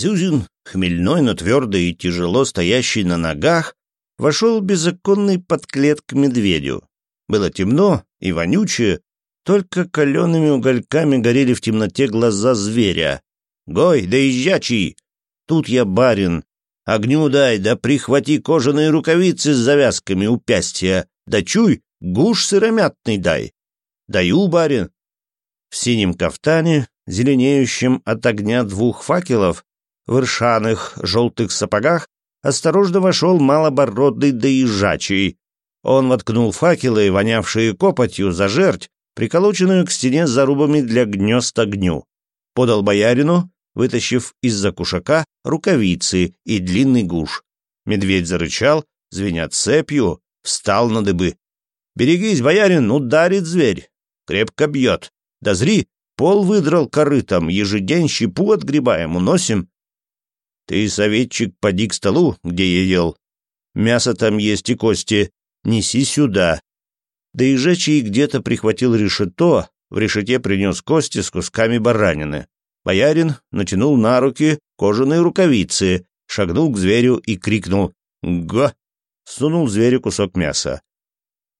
Зюзин, хмельной, но твердый и тяжело стоящий на ногах, вошел беззаконный подклет к медведю. Было темно и вонючее, только калеными угольками горели в темноте глаза зверя. «Гой, да езжачий! Тут я барин. Огню дай, да прихвати кожаные рукавицы с завязками у пястья. Да чуй, гуш сыромятный дай. Даю, барин!» В синем кафтане, зеленеющем от огня двух факелов, в выршаных желтых сапогах осторожно вошел малобородный доезжачий. Он воткнул факелы, вонявшие копотью, за жерть, приколоченную к стене зарубами для гнезд огню. Подал боярину, вытащив из-за кушака рукавицы и длинный гуш. Медведь зарычал, звеня цепью, встал на дыбы. «Берегись, боярин, ударит зверь!» Крепко бьет. «Дозри, пол выдрал корытом, ежедень щепу отгребаем, уносим. Ты, советчик, поди к столу, где я ел. Мясо там есть и кости. Неси сюда. Да и жечий где-то прихватил решето, в решете принес кости с кусками баранины. Боярин натянул на руки кожаные рукавицы, шагнул к зверю и крикнул «Го!» Сунул зверю кусок мяса.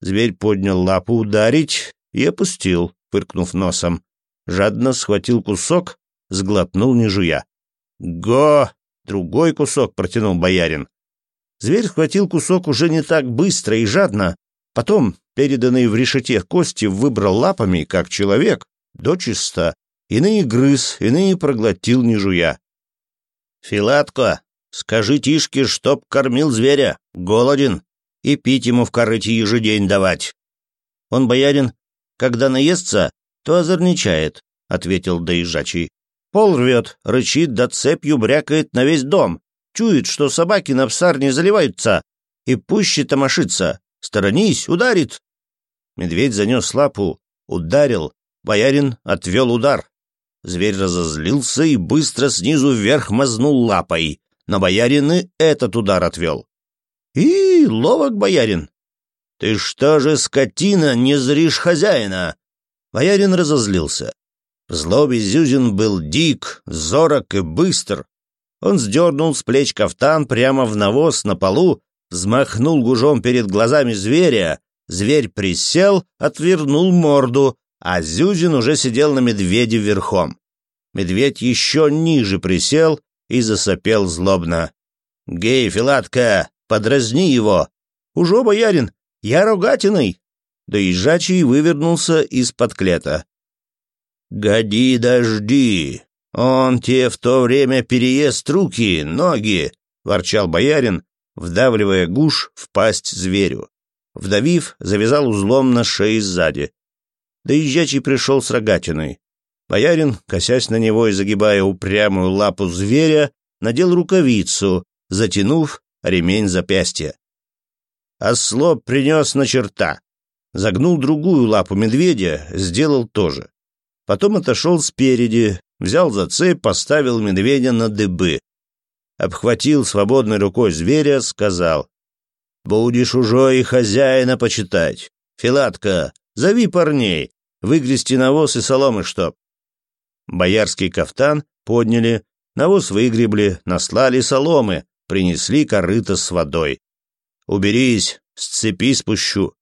Зверь поднял лапу ударить и опустил, пыркнув носом. Жадно схватил кусок, сглотнул не жуя. «Го!» Другой кусок протянул боярин. Зверь схватил кусок уже не так быстро и жадно, потом, переданные в решете кости, выбрал лапами, как человек, дочисто, иные грыз, иные проглотил не жуя. «Филатко, скажи Тишке, чтоб кормил зверя, голоден, и пить ему в корыте ежедень давать». «Он боярин, когда наестся, то озорничает», — ответил доезжачий. Пол рвет, рычит, да цепью брякает на весь дом. Чует, что собаки на псарне заливаются. И пуще томашится. Сторонись, ударит. Медведь занес лапу, ударил. Боярин отвел удар. Зверь разозлился и быстро снизу вверх мазнул лапой. На боярины этот удар отвел. И ловок боярин. Ты что же, скотина, не зришь хозяина? Боярин разозлился. В злобе Зюзин был дик, зорок и быстр. Он сдернул с плеч кафтан прямо в навоз на полу, взмахнул гужом перед глазами зверя. Зверь присел, отвернул морду, а Зюзин уже сидел на медведе верхом. Медведь еще ниже присел и засопел злобно. «Гей, Филатка, подразни его!» «Ужо, боярин, я рогатиной!» Доезжачий вывернулся из-под клета. «Годи дожди! Он те в то время переест руки, ноги!» — ворчал боярин, вдавливая гуш в пасть зверю. Вдавив, завязал узлом на шее сзади. Доезжачий пришел с рогатиной. Боярин, косясь на него и загибая упрямую лапу зверя, надел рукавицу, затянув ремень запястья. Ослоб принес на черта. Загнул другую лапу медведя, сделал то же. Потом отошел спереди, взял за цепь, поставил медведя на дыбы. Обхватил свободной рукой зверя, сказал. «Будешь уже и хозяина почитать. Филатка, зови парней, выгрести навоз и соломы чтоб». Боярский кафтан подняли, навоз выгребли, наслали соломы, принесли корыто с водой. «Уберись, с цепи спущу».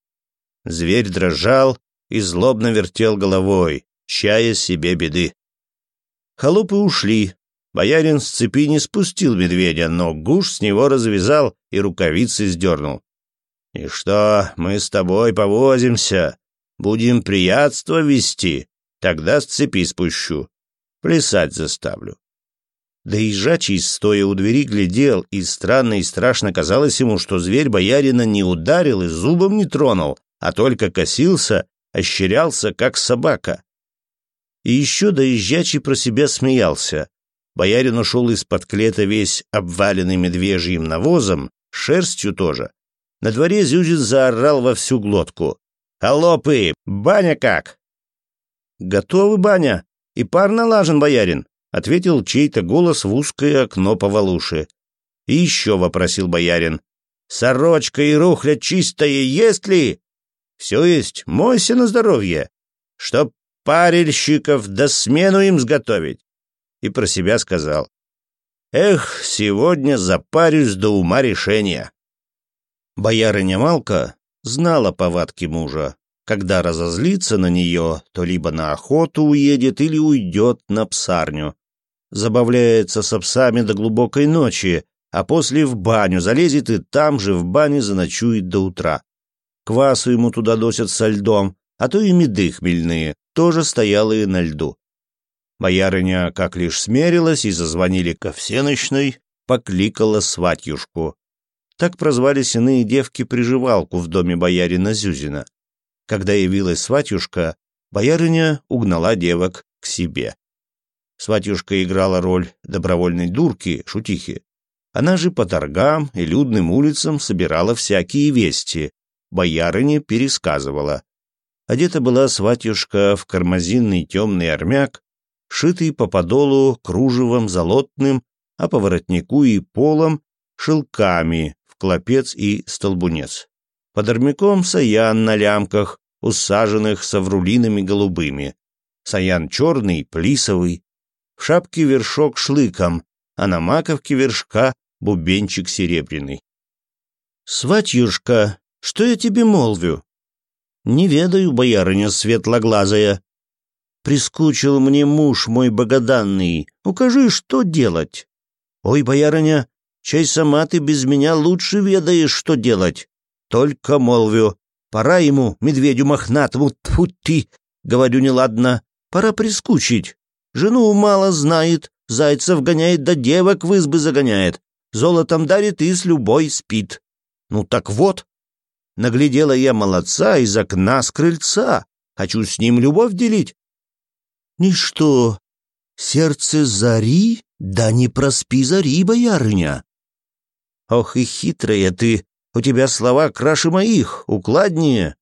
Зверь дрожал и злобно вертел головой чая себе беды. Холопы ушли. Боярин с цепи не спустил медведя, но гуш с него развязал и рукавицы сдернул. «И что, мы с тобой повозимся? Будем приятство вести? Тогда с цепи спущу. Плясать заставлю». Да и жачий, стоя у двери, глядел, и странно и страшно казалось ему, что зверь боярина не ударил и зубом не тронул, а только косился, ощерялся, как собака и еще доезжачий про себя смеялся. Боярин ушел из-под клета весь обваленный медвежьим навозом, шерстью тоже. На дворе Зюзин заорал во всю глотку. "Алопы, Баня как?» «Готовы, баня, и пар налажен, боярин», — ответил чей-то голос в узкое окно повалуши. «И еще», — вопросил боярин, — «сорочка и рухля чистая есть ли?» «Все есть, мойся на здоровье, чтоб парильщиков, да смену им сготовить!» И про себя сказал. «Эх, сегодня запарюсь до ума решения!» Боярыня Малка знала повадки мужа. Когда разозлится на нее, то либо на охоту уедет или уйдет на псарню. Забавляется с псами до глубокой ночи, а после в баню залезет и там же в бане заночует до утра. Квасу ему туда досят со льдом, а то и меды хмельные тоже стояла и на льду. Боярыня как лишь смерилась и зазвонили ко всеночной, покликала сватьюшку. Так прозвали иные девки приживалку в доме боярина Зюзина. Когда явилась сватьюшка, боярыня угнала девок к себе. Сватьюшка играла роль добровольной дурки, шутихи. Она же по торгам и людным улицам собирала всякие вести, боярыне пересказывала. Одета была сватюшка в кармазинный темный армяк, шитый по подолу кружевом золотным, а по воротнику и полом шелками в клопец и столбунец. Под армяком саян на лямках, усаженных саврулинами голубыми. Саян черный, плисовый. В шапке вершок шлыком, а на маковке вершка бубенчик серебряный. «Сватьюшка, что я тебе молвю?» Не ведаю, боярыня светлоглазая. Прискучил мне муж мой богоданный. Укажи, что делать. Ой, боярыня, чай сама ты без меня лучше ведаешь, что делать. Только молвю, пора ему, медведю мохнатому, тьфу ты, говорю неладно, пора прискучить. Жену мало знает, зайцев гоняет, да девок в избы загоняет. Золотом дарит и с любой спит. Ну так вот, Наглядела я молодца из окна с крыльца. Хочу с ним любовь делить. Ничто. Сердце зари, да не проспи зари, боярыня. Ох и хитрая ты. У тебя слова краше моих, укладнее.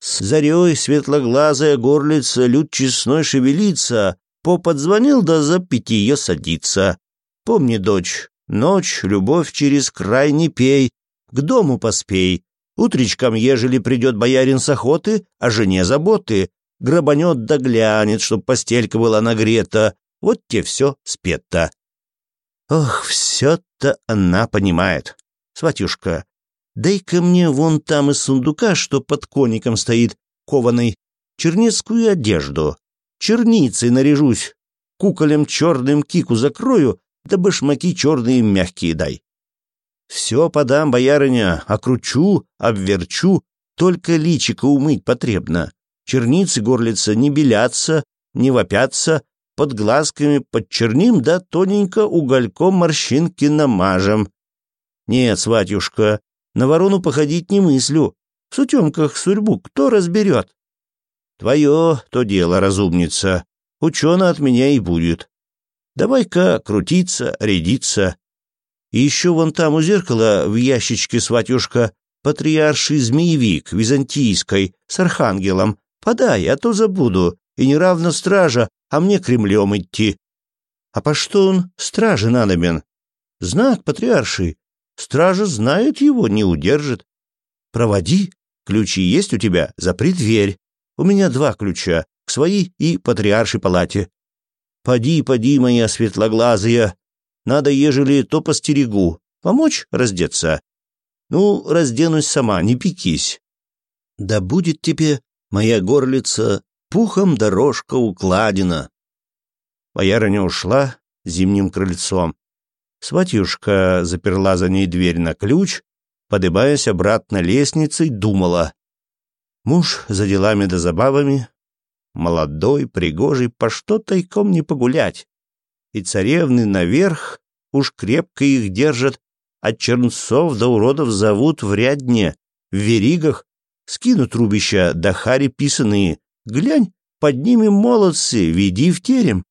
С зарей светлоглазая горлица, люд честной шевелится. Попот звонил, да за ее садится. Помни, дочь, ночь, любовь через край не пей, к дому поспей, Утречком, ежели придет боярин с охоты, о а жене заботы, грабанет да чтоб постелька была нагрета, вот те все спето. Ох, все-то она понимает. Сватюшка, дай-ка мне вон там из сундука, что под коником стоит, кованой, черницкую одежду. Черницей наряжусь, куколем черным кику закрою, да башмаки черные мягкие дай. Все подам, боярыня, окручу, обверчу, только личико умыть потребно. Черницы горлица не белятся, не вопятся, под глазками подчерним, да тоненько угольком морщинки намажем. Нет, сватюшка, на ворону походить не мыслю. В сутемках судьбу кто разберет? Твое то дело, разумница. Учено от меня и будет. Давай-ка крутиться, рядиться, еще вон там у зеркала в ящичке сватюшка патриарши змеевик византийской с архангелом. Подай, а то забуду, и неравно стража, а мне Кремлем идти. А по что он страже надобен? Знак патриарши. Стража знает его, не удержит. Проводи. Ключи есть у тебя? Запри дверь. У меня два ключа, к своей и патриаршей палате. Поди, поди, моя светлоглазая, надо, ежели то постерегу. Помочь раздеться? Ну, разденусь сама, не пекись. Да будет тебе, моя горлица, пухом дорожка укладена. Боярыня ушла зимним крыльцом. Сватюшка заперла за ней дверь на ключ, подыбаясь обратно лестницей, думала. Муж за делами да забавами, молодой, пригожий, по что тайком не погулять? и царевны наверх, уж крепко их держат, от а чернцов до уродов зовут в рядне, в веригах, скинут рубища до хари писаные. Глянь, под ними молодцы, веди в терем.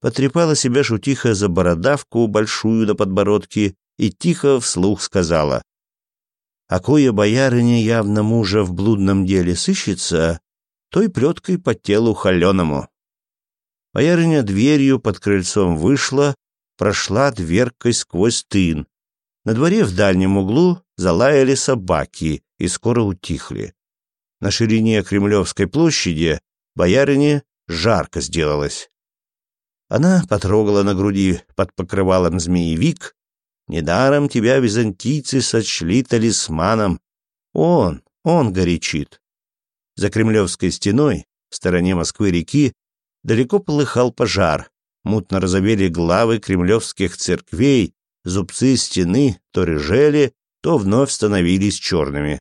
Потрепала себя шутиха за бородавку большую до подбородки и тихо вслух сказала. А кое боярыня явно мужа в блудном деле сыщется, той плеткой по телу холеному. Боярыня дверью под крыльцом вышла, прошла дверкой сквозь тын. На дворе в дальнем углу залаяли собаки и скоро утихли. На ширине Кремлевской площади боярине жарко сделалось. Она потрогала на груди под покрывалом змеевик. Недаром тебя византийцы сочли талисманом. Он, он горячит. За кремлевской стеной, в стороне Москвы-реки, далеко полыхал пожар. Мутно разовели главы кремлевских церквей, зубцы стены то рыжели, то вновь становились черными.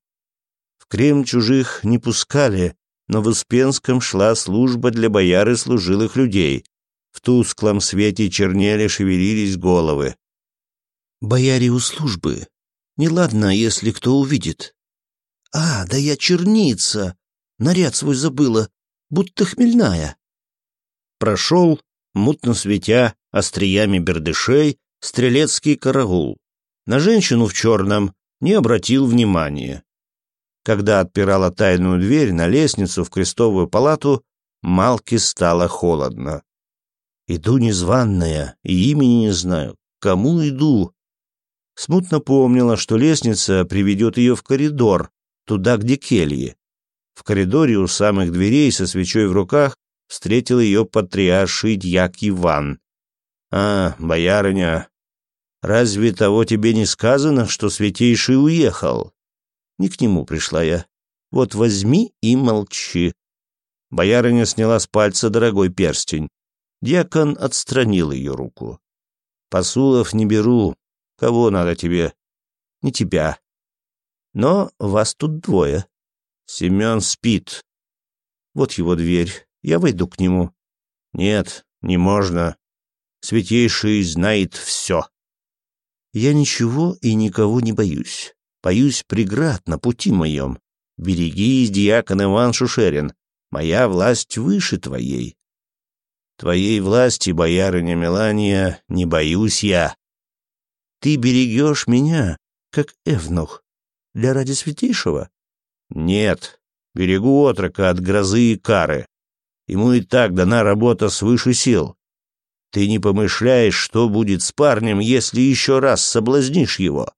В Кремль чужих не пускали, но в Успенском шла служба для бояр и служилых людей. В тусклом свете чернели шевелились головы. «Бояре у службы. Неладно, если кто увидит». «А, да я черница! Наряд свой забыла, будто хмельная» прошел, мутно светя остриями бердышей, стрелецкий карагул. На женщину в черном не обратил внимания. Когда отпирала тайную дверь на лестницу в крестовую палату, Малке стало холодно. «Иду незваная, и имени не знаю. Кому иду?» Смутно помнила, что лестница приведет ее в коридор, туда, где кельи. В коридоре у самых дверей со свечой в руках встретил ее патриарший дьяк Иван. «А, боярыня, разве того тебе не сказано, что святейший уехал?» «Не к нему пришла я. Вот возьми и молчи». Боярыня сняла с пальца дорогой перстень. Дьякон отстранил ее руку. «Посулов не беру. Кого надо тебе?» «Не тебя. Но вас тут двое». «Семен спит». «Вот его дверь. Я выйду к нему. Нет, не можно. Святейший знает все. Я ничего и никого не боюсь. Боюсь преград на пути моем. Берегись, диакон Иван Шушерин. Моя власть выше твоей. Твоей власти, боярыня Мелания, не боюсь я. Ты берегешь меня, как Эвнух, для ради святейшего? Нет, берегу отрока от грозы и кары. Ему и так дана работа свыше сил. Ты не помышляешь, что будет с парнем, если еще раз соблазнишь его.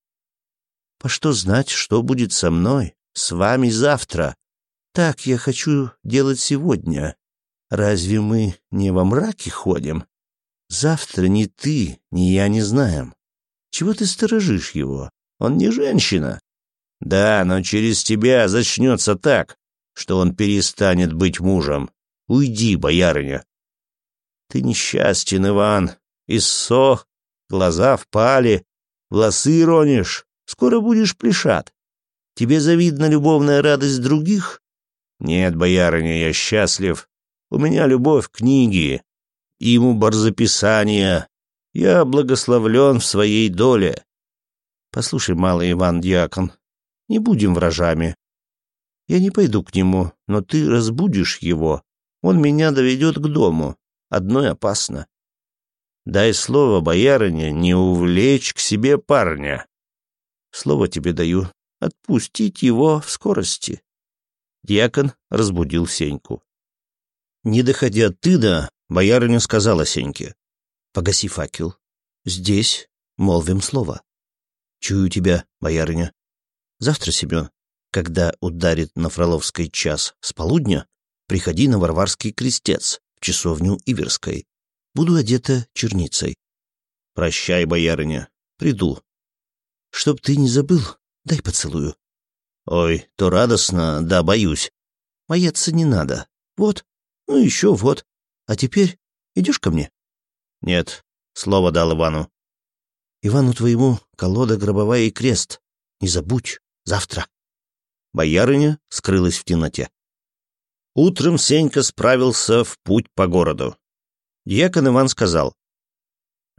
По что знать, что будет со мной, с вами завтра? Так я хочу делать сегодня. Разве мы не во мраке ходим? Завтра ни ты, ни я не знаем. Чего ты сторожишь его? Он не женщина. Да, но через тебя зачнется так, что он перестанет быть мужем. Уйди, боярыня!» «Ты несчастен, Иван! Иссох! Глаза впали! Волосы ронишь! Скоро будешь плешат! Тебе завидна любовная радость других?» «Нет, боярыня, я счастлив. У меня любовь к книге, ему барзаписания. Я благословлен в своей доле». «Послушай, малый Иван Дьякон, не будем вражами. Я не пойду к нему, но ты разбудишь его, он меня доведет к дому. Одной опасно. Дай слово, боярыня, не увлечь к себе парня. Слово тебе даю. Отпустить его в скорости. Дьякон разбудил Сеньку. Не доходя ты до боярыня сказала Сеньке. «Погаси факел. Здесь молвим слово. Чую тебя, боярыня. Завтра, Семен, когда ударит на Фроловской час с полудня, приходи на Варварский крестец, в часовню Иверской. Буду одета черницей. Прощай, боярыня, приду. Чтоб ты не забыл, дай поцелую. Ой, то радостно, да боюсь. Бояться не надо. Вот, ну еще вот. А теперь идешь ко мне? Нет, слово дал Ивану. Ивану твоему колода гробовая и крест. Не забудь, завтра. Боярыня скрылась в темноте. Утром Сенька справился в путь по городу. Якон Иван сказал.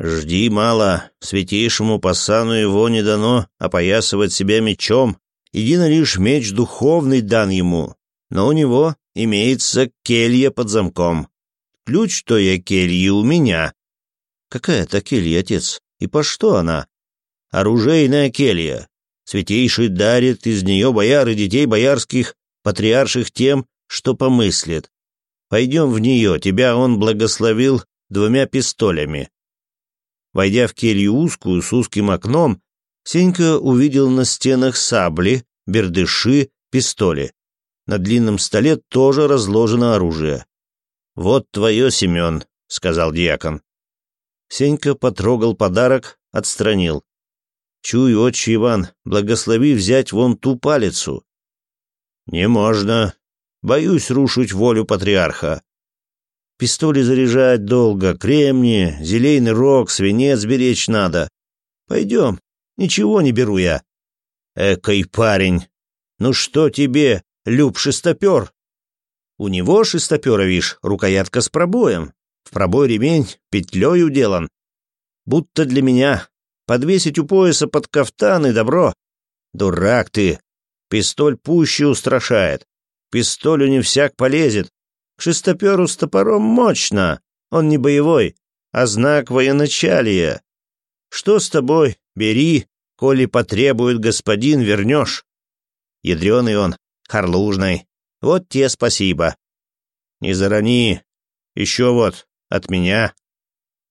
«Жди мало, святейшему пасану его не дано опоясывать себя мечом. Едино лишь меч духовный дан ему, но у него имеется келья под замком. Ключ то я кельи у меня». «Какая это келья, отец? И по что она?» «Оружейная келья. Святейший дарит из нее бояр и детей боярских, патриарших тем, что помыслит. Пойдем в нее, тебя он благословил двумя пистолями. Войдя в келью узкую, с узким окном, Сенька увидел на стенах сабли, бердыши, пистоли. На длинном столе тоже разложено оружие. «Вот твое, Семен», — сказал дьякон. Сенька потрогал подарок, отстранил. «Чуй, отче Иван, благослови взять вон ту палицу». «Не можно, Боюсь рушить волю патриарха. Пистоли заряжать долго, кремни, зелейный рог, свинец беречь надо. Пойдем, ничего не беру я. Экой парень! Ну что тебе, Люб Шестопер? У него, Шестопера, вишь, рукоятка с пробоем. В пробой ремень петлей уделан. Будто для меня. Подвесить у пояса под кафтан и добро. Дурак ты. Пистоль пуще устрашает. Пистолю не всяк полезет. К шестоперу с топором мощно. Он не боевой, а знак военачалия. Что с тобой? Бери, коли потребует господин, вернешь. Ядреный он, харлужный. Вот те спасибо. Не зарани. Еще вот, от меня.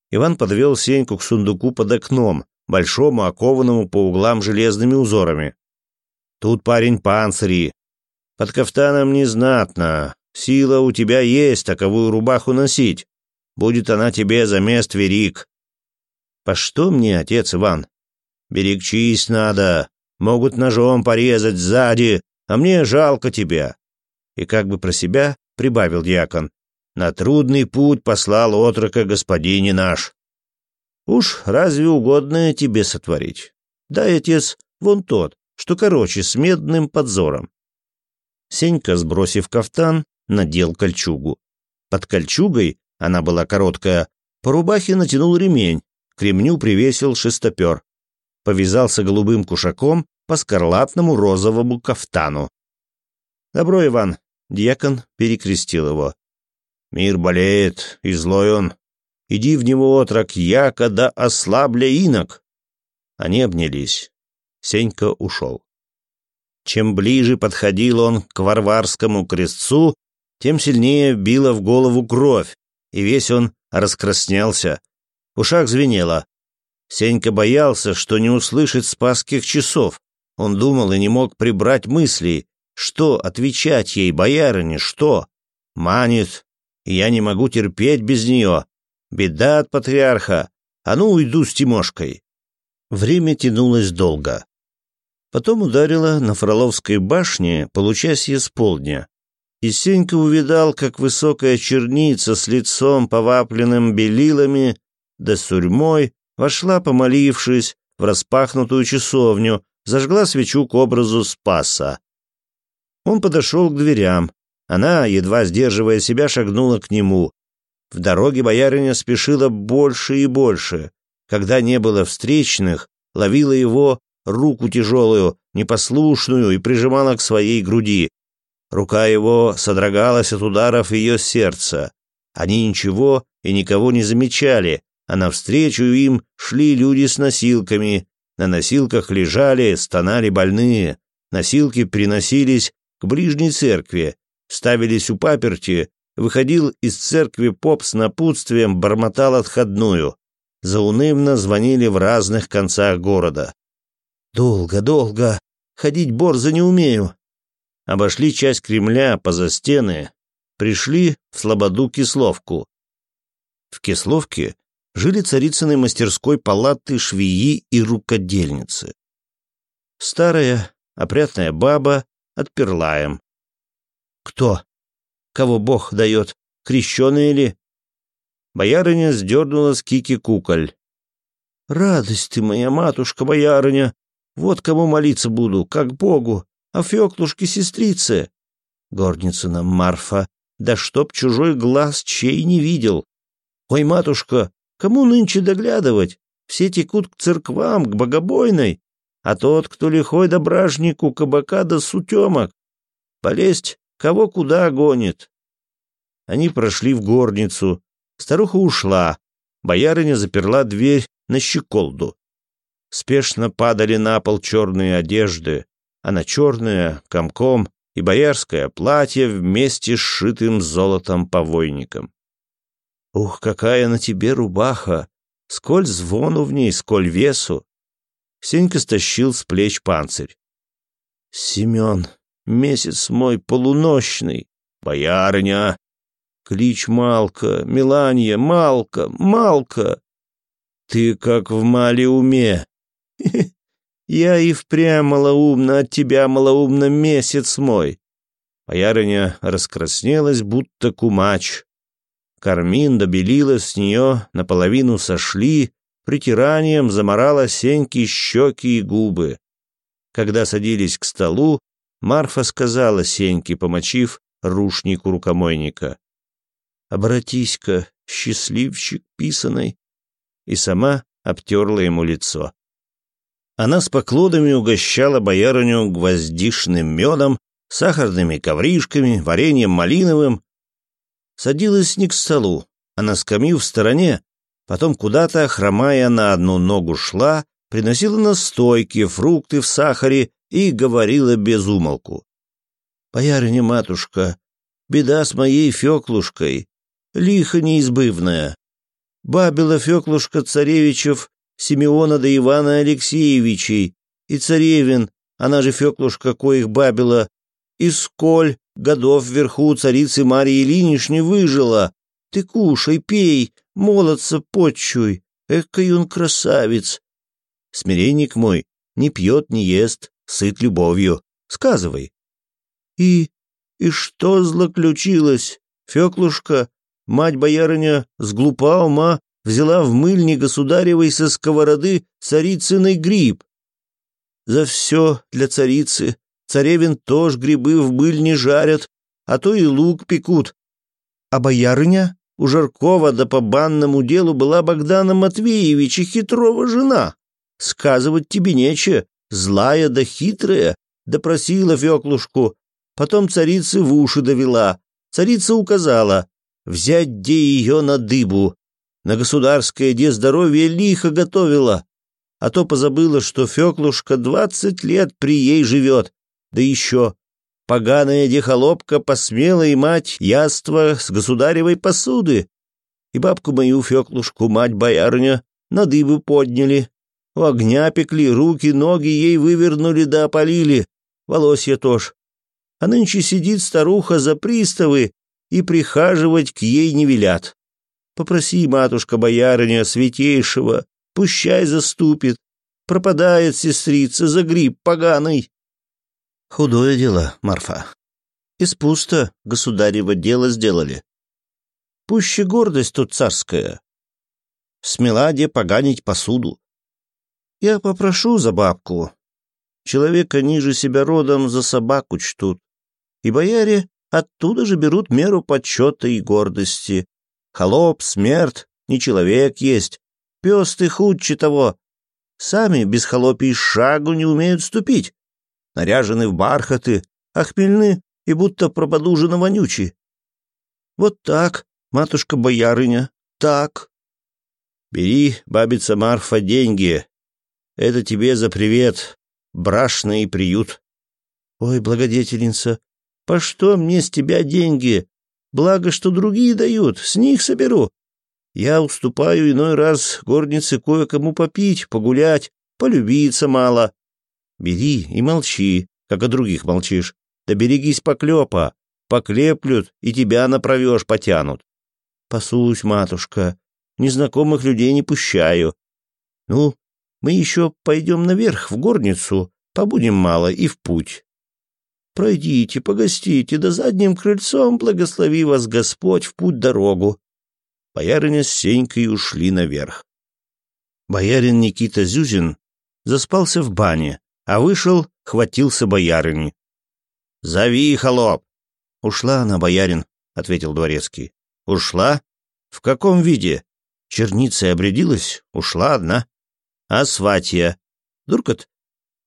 Иван подвел Сеньку к сундуку под окном, большому, окованному по углам железными узорами. Тут парень панцири, под кафтаном незнатно. Сила у тебя есть таковую а рубаху носить. Будет она тебе за мест верик. По что мне, отец Иван? Берегчись надо. Могут ножом порезать сзади, а мне жалко тебя. И как бы про себя прибавил дьякон. На трудный путь послал отрока господине наш. Уж разве угодно тебе сотворить? Да, отец, вон тот, что короче, с медным подзором. Сенька, сбросив кафтан, надел кольчугу. Под кольчугой, она была короткая, по рубахе натянул ремень, к ремню привесил шестопер. Повязался голубым кушаком по скарлатному розовому кафтану. «Добро, Иван!» — дьякон перекрестил его. «Мир болеет, и злой он. Иди в него, отрок, яко да ослабля инок!» Они обнялись. Сенька ушел. Чем ближе подходил он к Варварскому крестцу, тем сильнее била в голову кровь, и весь он раскраснялся. В ушах звенело. Сенька боялся, что не услышит спасских часов. Он думал и не мог прибрать мысли. Что отвечать ей, боярине, что? Манит. я не могу терпеть без нее. Беда от патриарха. А ну, уйду с Тимошкой. Время тянулось долго. Потом ударила на Фроловской башне, получасье с полдня. И Сенька увидал, как высокая черница с лицом, повапленным белилами, да сурьмой, вошла, помолившись, в распахнутую часовню, зажгла свечу к образу Спаса. Он подошел к дверям. Она, едва сдерживая себя, шагнула к нему. В дороге боярыня спешила больше и больше. Когда не было встречных, ловила его руку тяжелую, непослушную, и прижимала к своей груди. Рука его содрогалась от ударов ее сердца. Они ничего и никого не замечали, а навстречу им шли люди с носилками. На носилках лежали, стонали больные. Носилки приносились к ближней церкви, ставились у паперти, выходил из церкви поп с напутствием, бормотал отходную. Заунывно звонили в разных концах города. Долго, долго. Ходить борзо не умею. Обошли часть Кремля поза стены. Пришли в Слободу-Кисловку. В Кисловке жили царицыной мастерской палаты швеи и рукодельницы. Старая, опрятная баба отперла им. «Кто? Кого Бог дает? Крещеные ли?» Боярыня сдернула с кики куколь. «Радость ты моя, матушка-боярыня! Вот кому молиться буду, как Богу, а Феклушке сестрице. Горницына Марфа, да чтоб чужой глаз чей не видел. Ой, матушка, кому нынче доглядывать? Все текут к церквам, к богобойной, а тот, кто лихой да бражнику, кабака да сутемок. Полезть, кого куда гонит. Они прошли в горницу. Старуха ушла. Боярыня заперла дверь на щеколду спешно падали на пол черные одежды, а на черное, комком и боярское платье вместе с шитым золотом повойником. «Ух, какая на тебе рубаха! Сколь звону в ней, сколь весу!» Сенька стащил с плеч панцирь. «Семен, месяц мой полуночный!» боярня, «Клич Малка, Миланья, Малка, Малка!» «Ты как в мале уме!» Я и впрямь малоумно от тебя, малоумно, месяц мой. Боярыня раскраснелась, будто кумач. Кармин добелила с нее, наполовину сошли, притиранием заморала Сеньки щеки и губы. Когда садились к столу, Марфа сказала Сеньке, помочив рушнику рукомойника. «Обратись-ка, счастливчик писаной, и сама обтерла ему лицо она с поклонами угощала боярыню гвоздишным медом, сахарными ковришками, вареньем малиновым. Садилась не к столу, а на скамью в стороне, потом куда-то, хромая на одну ногу, шла, приносила настойки, фрукты в сахаре и говорила без умолку. «Боярыня-матушка, беда с моей Феклушкой, лихо неизбывная. Бабила Феклушка царевичев Симеона да Ивана Алексеевичей, и царевин, она же Феклушка, коих бабила, и сколь годов вверху царицы Марии Ильиничны выжила. Ты кушай, пей, молодца почуй, экой он красавец. Смиренник мой не пьет, не ест, сыт любовью. Сказывай. И... и что злоключилось? Феклушка, мать боярыня, с глупа ума, взяла в мыльни сударевой со сковороды царицыный гриб. За все для царицы. Царевин тоже грибы в мыльни жарят, а то и лук пекут. А боярыня у Жаркова да по банному делу была Богдана Матвеевича хитрого жена. Сказывать тебе нече, злая да хитрая, допросила Феклушку. Потом царицы в уши довела. Царица указала взять де ее на дыбу, на государское дездоровье лихо готовила. А то позабыла, что Феклушка двадцать лет при ей живет. Да еще поганая дехолопка посмела и мать яства с государевой посуды. И бабку мою Феклушку, мать-боярня, на дыбы подняли. У огня пекли, руки, ноги ей вывернули да опалили. Волосья тоже. А нынче сидит старуха за приставы, и прихаживать к ей не велят. Попроси, матушка боярыня святейшего, пущай заступит. Пропадает сестрица за гриб поганый. Худое дело, Марфа. Из пусто государево дело сделали. Пуще гордость тут царская. Смела де поганить посуду. Я попрошу за бабку. Человека ниже себя родом за собаку чтут. И бояре оттуда же берут меру почета и гордости. Холоп, смерть, не человек есть. Пес ты худче того. Сами без холопий шагу не умеют ступить. Наряжены в бархаты, охмельны и будто пропадужина вонючи. Вот так, матушка-боярыня, так. Бери, бабица Марфа, деньги. Это тебе за привет, брашный приют. Ой, благодетельница, по что мне с тебя деньги? Благо, что другие дают, с них соберу. Я уступаю иной раз горнице кое-кому попить, погулять, полюбиться мало. Бери и молчи, как о других молчишь. Да берегись поклепа. Поклеплют, и тебя направешь, потянут. Пасусь, матушка. Незнакомых людей не пущаю. Ну, мы еще пойдем наверх, в горницу, побудем мало и в путь. Пройдите, погостите, да задним крыльцом благослови вас Господь в путь дорогу». Боярыня с Сенькой ушли наверх. Боярин Никита Зюзин заспался в бане, а вышел, хватился боярыни. «Зови, холоп!» «Ушла она, боярин», — ответил дворецкий. «Ушла? В каком виде? Черницей обрядилась, ушла одна. А сватья? Дуркот?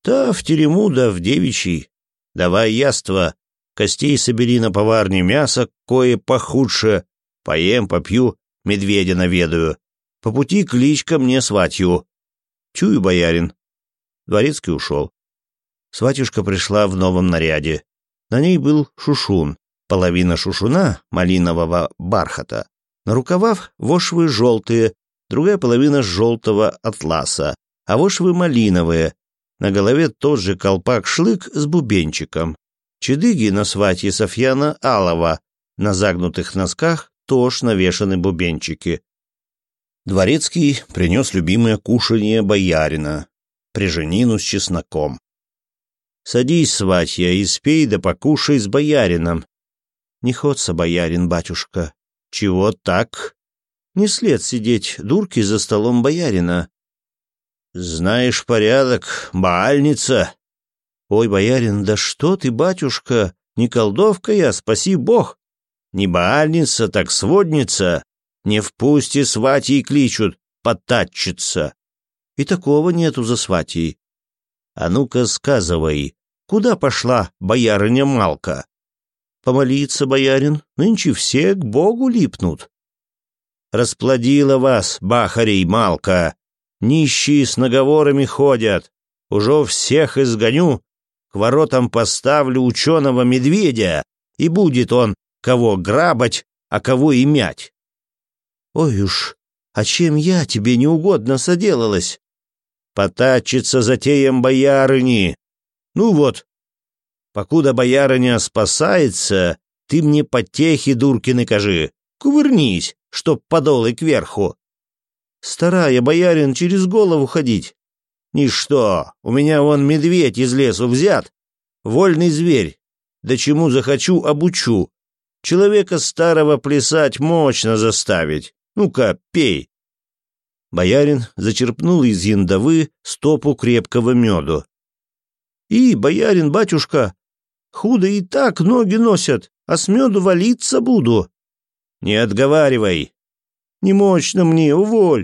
Та в терему да в девичий, Давай яство, костей собери на поварне, мясо кое похудше, поем, попью, медведя наведаю. По пути кличка мне сватью. Чую, боярин. Дворецкий ушел. Сватюшка пришла в новом наряде. На ней был шушун, половина шушуна малинового бархата, на рукавах вошвы желтые, другая половина желтого атласа, а вошвы малиновые, на голове тот же колпак-шлык с бубенчиком. Чедыги на сватье Софьяна Алова. На загнутых носках тоже навешаны бубенчики. Дворецкий принес любимое кушанье боярина, приженину с чесноком. «Садись, сватья, и спей да покушай с боярином». «Не ходся, боярин, батюшка». «Чего так?» «Не след сидеть, дурки, за столом боярина. Знаешь порядок, бальница. Ой, боярин, да что ты, батюшка, не колдовка я, спаси бог. Не бальница, так сводница. Не в пусти сватьей кличут, потатчица. И такого нету за сватьей. А ну-ка сказывай, куда пошла боярыня Малка? Помолиться, боярин, нынче все к Богу липнут. Расплодила вас, бахарей Малка, Нищие с наговорами ходят. Уже всех изгоню, к воротам поставлю ученого медведя, и будет он кого грабать, а кого и мять. Ой уж, а чем я тебе неугодно соделалась? Потачиться затеем боярыни. Ну вот, покуда боярыня спасается, ты мне потехи, дуркины, кажи, кувырнись, чтоб подолы кверху. Старая, боярин, через голову ходить. Ничто, у меня вон медведь из лесу взят. Вольный зверь. Да чему захочу, обучу. Человека старого плясать мощно заставить. Ну-ка, пей. Боярин зачерпнул из яндовы стопу крепкого меду. И, боярин, батюшка, худо и так ноги носят, а с меду валиться буду. Не отговаривай. немощно мне, уволь.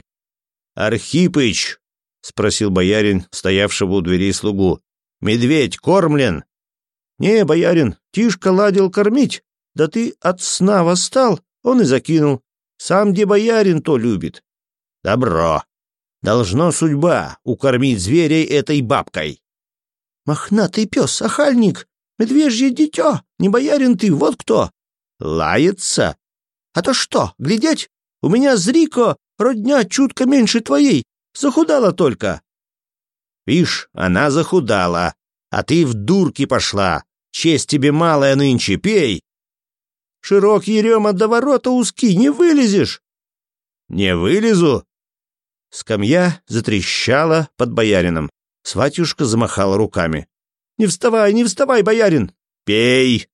«Архипыч!» — спросил боярин, стоявшего у двери слугу. «Медведь кормлен?» «Не, боярин, Тишка ладил кормить. Да ты от сна восстал, он и закинул. Сам где боярин, то любит». «Добро. Должно судьба укормить зверей этой бабкой». «Мохнатый пес, охальник, медвежье дитё, не боярин ты, вот кто!» «Лается?» «А то что, глядеть? У меня зрико Родня чутка меньше твоей. Захудала только». Вишь, она захудала. А ты в дурки пошла. Честь тебе малая нынче, пей!» «Широк ерема до ворота узки, не вылезешь!» «Не вылезу!» Скамья затрещала под боярином. Сватюшка замахала руками. «Не вставай, не вставай, боярин! Пей!»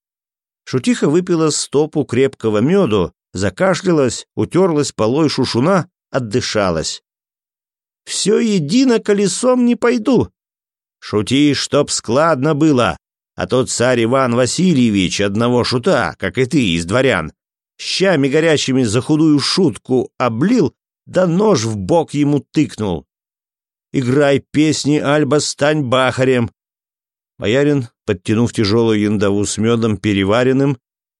Шутиха выпила стопу крепкого меду, закашлялась, утерлась полой шушуна отдышалась. «Все едино колесом не пойду». «Шути, чтоб складно было, а то царь Иван Васильевич одного шута, как и ты, из дворян, щами горячими за худую шутку облил, да нож в бок ему тыкнул. Играй песни, Альба, стань бахарем. Боярин, подтянув тяжелую яндаву с медом переваренным,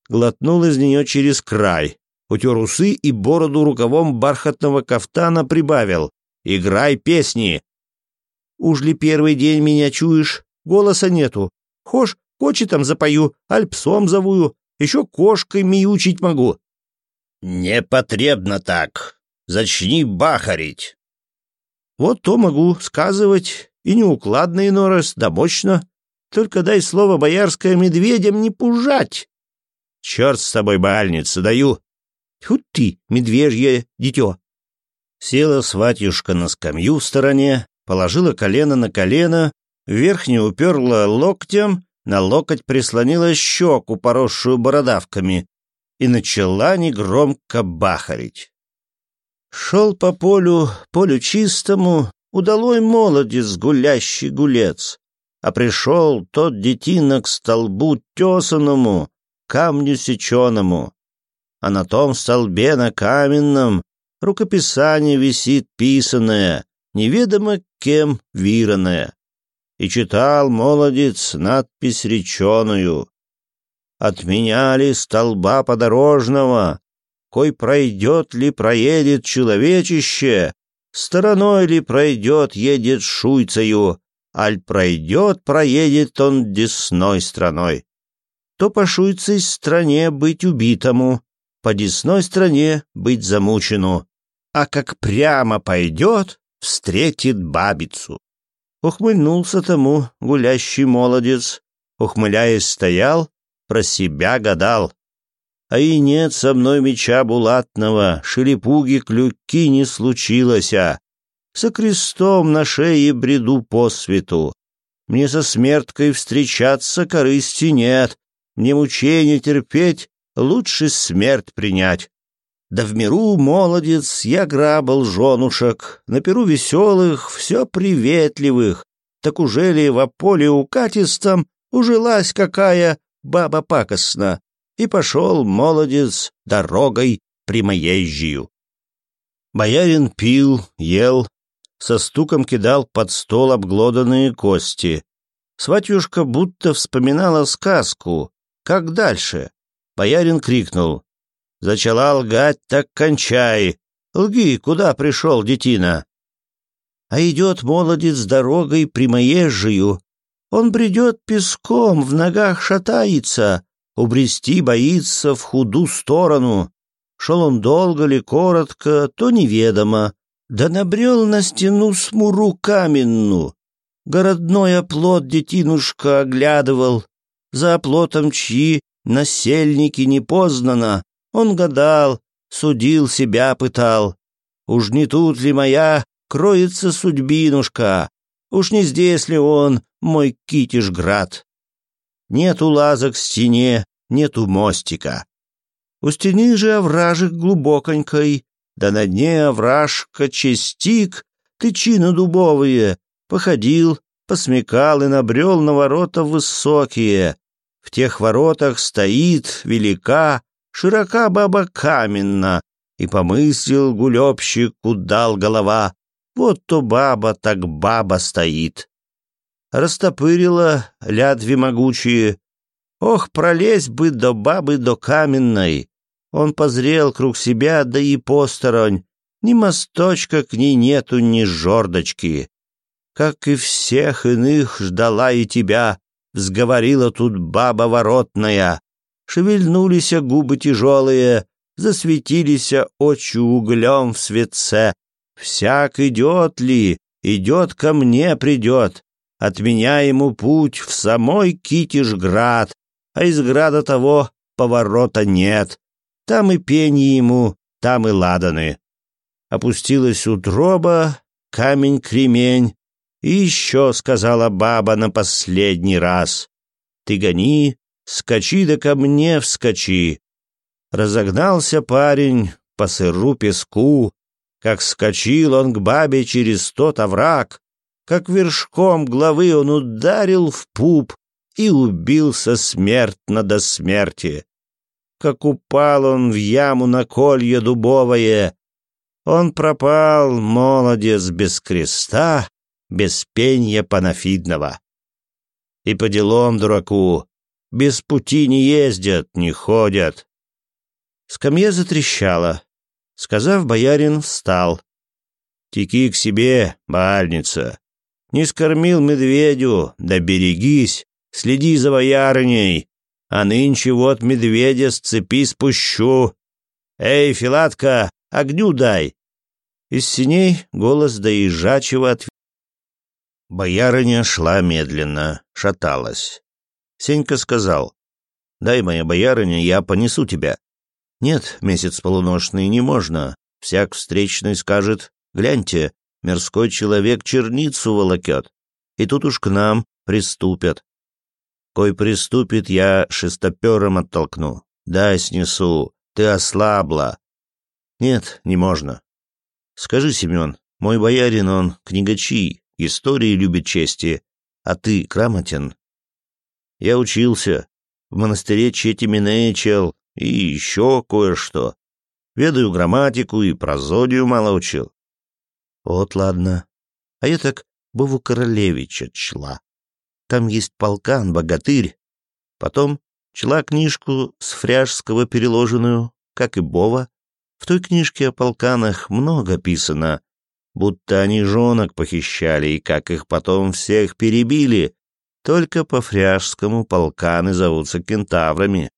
глотнул из нее через край утер усы и бороду рукавом бархатного кафтана прибавил. «Играй песни!» «Уж ли первый день меня чуешь? Голоса нету. Хош, кочи там запою, аль псом еще кошкой мяучить могу». «Не потребно так. Зачни бахарить». «Вот то могу сказывать, и неукладно иной раз, да мощно. Только дай слово боярское медведям не пужать». «Черт с тобой, бальница, даю!» Тьфу ты, медвежье дитё!» Села сватюшка на скамью в стороне, положила колено на колено, верхнюю уперла локтем, на локоть прислонила щеку, поросшую бородавками, и начала негромко бахарить. Шел по полю, полю чистому, удалой молодец, гулящий гулец, а пришел тот детина к столбу тесаному, камню сеченому, а на том столбе на каменном рукописание висит писанное, неведомо кем виранное. И читал молодец надпись реченую. «Отменяли столба подорожного, кой пройдет ли проедет человечище, стороной ли пройдет едет шуйцею, аль пройдет проедет он десной страной, то по шуйцей стране быть убитому, по десной стране быть замучену, а как прямо пойдет, встретит бабицу. Ухмыльнулся тому гулящий молодец, ухмыляясь стоял, про себя гадал. А и нет со мной меча булатного, шелепуги клюки не случилось, а со крестом на шее бреду по свету. Мне со смерткой встречаться корысти нет, мне мучения терпеть лучше смерть принять. Да в миру, молодец, я грабил женушек, на перу веселых, все приветливых. Так уже ли в поле укатистом ужилась какая баба пакостна? И пошел, молодец, дорогой прямоезжию. Боярин пил, ел, со стуком кидал под стол обглоданные кости. Сватюшка будто вспоминала сказку. Как дальше? Боярин крикнул. «Зачала лгать, так кончай! Лги, куда пришел, детина?» А идет молодец дорогой прямоезжию. Он бредет песком, в ногах шатается, убрести боится в худу сторону. Шел он долго ли, коротко, то неведомо. Да набрел на стену смуру каменную. Городной оплот детинушка оглядывал. За оплотом чьи насельники непознано, он гадал, судил себя пытал. Уж не тут ли моя кроется судьбинушка? Уж не здесь ли он, мой Китишград? Нету лазок в стене, нету мостика. У стены же овражек глубоконькой, да на дне овражка частик, тычины дубовые, походил, посмекал и набрел на ворота высокие, в тех воротах стоит велика, широка баба каменна, и помыслил гулебщик, удал голова. Вот то баба, так баба стоит. Растопырила лядви могучие. Ох, пролезь бы до бабы до каменной. Он позрел круг себя, да и посторонь. Ни мосточка к ней нету, ни жордочки. Как и всех иных ждала и тебя сговорила тут баба воротная. Шевельнулись губы тяжелые, засветились очи углем в светце. Всяк идет ли, идет ко мне придет. От меня ему путь в самой Китежград, а из града того поворота нет. Там и пени ему, там и ладаны. Опустилась утроба, камень-кремень, и еще сказала баба на последний раз. Ты гони, скачи да ко мне вскочи. Разогнался парень по сыру песку, как скочил он к бабе через тот овраг, как вершком главы он ударил в пуп и убился смертно до смерти. Как упал он в яму на колье дубовое, он пропал, молодец без креста, без пенья панафидного. И по делам дураку, без пути не ездят, не ходят. Скамья затрещала. Сказав, боярин встал. «Теки к себе, бальница. Не скормил медведю, да берегись, следи за боярней, а нынче вот медведя с цепи спущу. Эй, Филатка, огню дай!» Из синей голос доезжачего отвечал. Боярыня шла медленно, шаталась. Сенька сказал, «Дай, моя боярыня, я понесу тебя». «Нет, месяц полуношный, не можно. Всяк встречный скажет, гляньте, мирской человек черницу волокет. И тут уж к нам приступят. Кой приступит, я шестопером оттолкну. Дай снесу, ты ослабла». «Нет, не можно». «Скажи, Семен, мой боярин, он книгачий. Истории любит чести. А ты грамотен?» «Я учился. В монастыре Четиминечел и еще кое-что. Ведаю грамматику и прозодию мало учил». «Вот ладно. А я так Бову Королевича чла. Там есть полкан, богатырь. Потом чла книжку с фряжского переложенную, как и Бова. В той книжке о полканах много писано, будто они женок похищали и как их потом всех перебили. Только по фряжскому полканы зовутся кентаврами.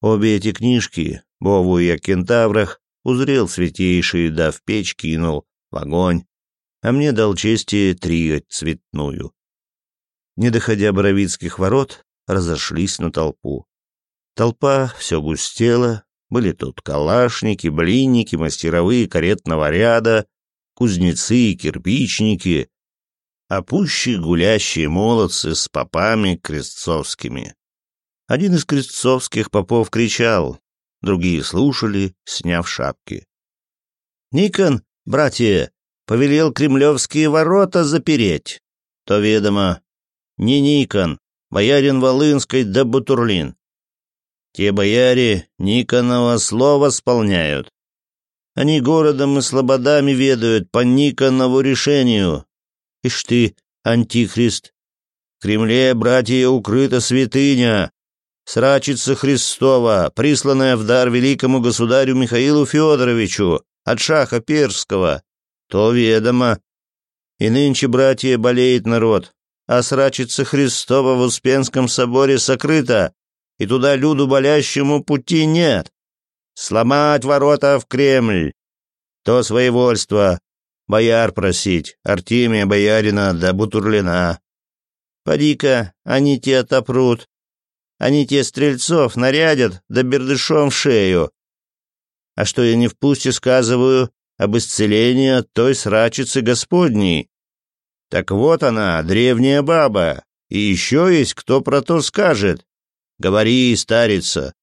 Обе эти книжки, Бову и о кентаврах, узрел святейший, да в печь кинул, в огонь. А мне дал чести трио цветную. Не доходя Боровицких ворот, разошлись на толпу. Толпа все густела, были тут калашники, блинники, мастеровые каретного ряда, кузнецы, и кирпичники, а пущие гулящие молодцы с попами крестцовскими. Один из крестцовских попов кричал, другие слушали, сняв шапки. «Никон, братья, повелел кремлевские ворота запереть. То ведомо, не Никон, боярин Волынской да Бутурлин. Те бояре Никонова слово сполняют, они городом и слободами ведают по Никонову решению. Ишь ты, антихрист! В Кремле, братья, укрыта святыня, срачица Христова, присланная в дар великому государю Михаилу Федоровичу от шаха Перского. То ведомо. И нынче, братья, болеет народ, а срачица Христова в Успенском соборе сокрыта, и туда люду болящему пути нет сломать ворота в Кремль. То своевольство, бояр просить, Артемия боярина да Бутурлина. Поди-ка, они те отопрут. Они те стрельцов нарядят, да бердышом в шею. А что я не в пусте сказываю об исцелении той срачицы Господней? Так вот она, древняя баба, и еще есть кто про то скажет. Говори, старица,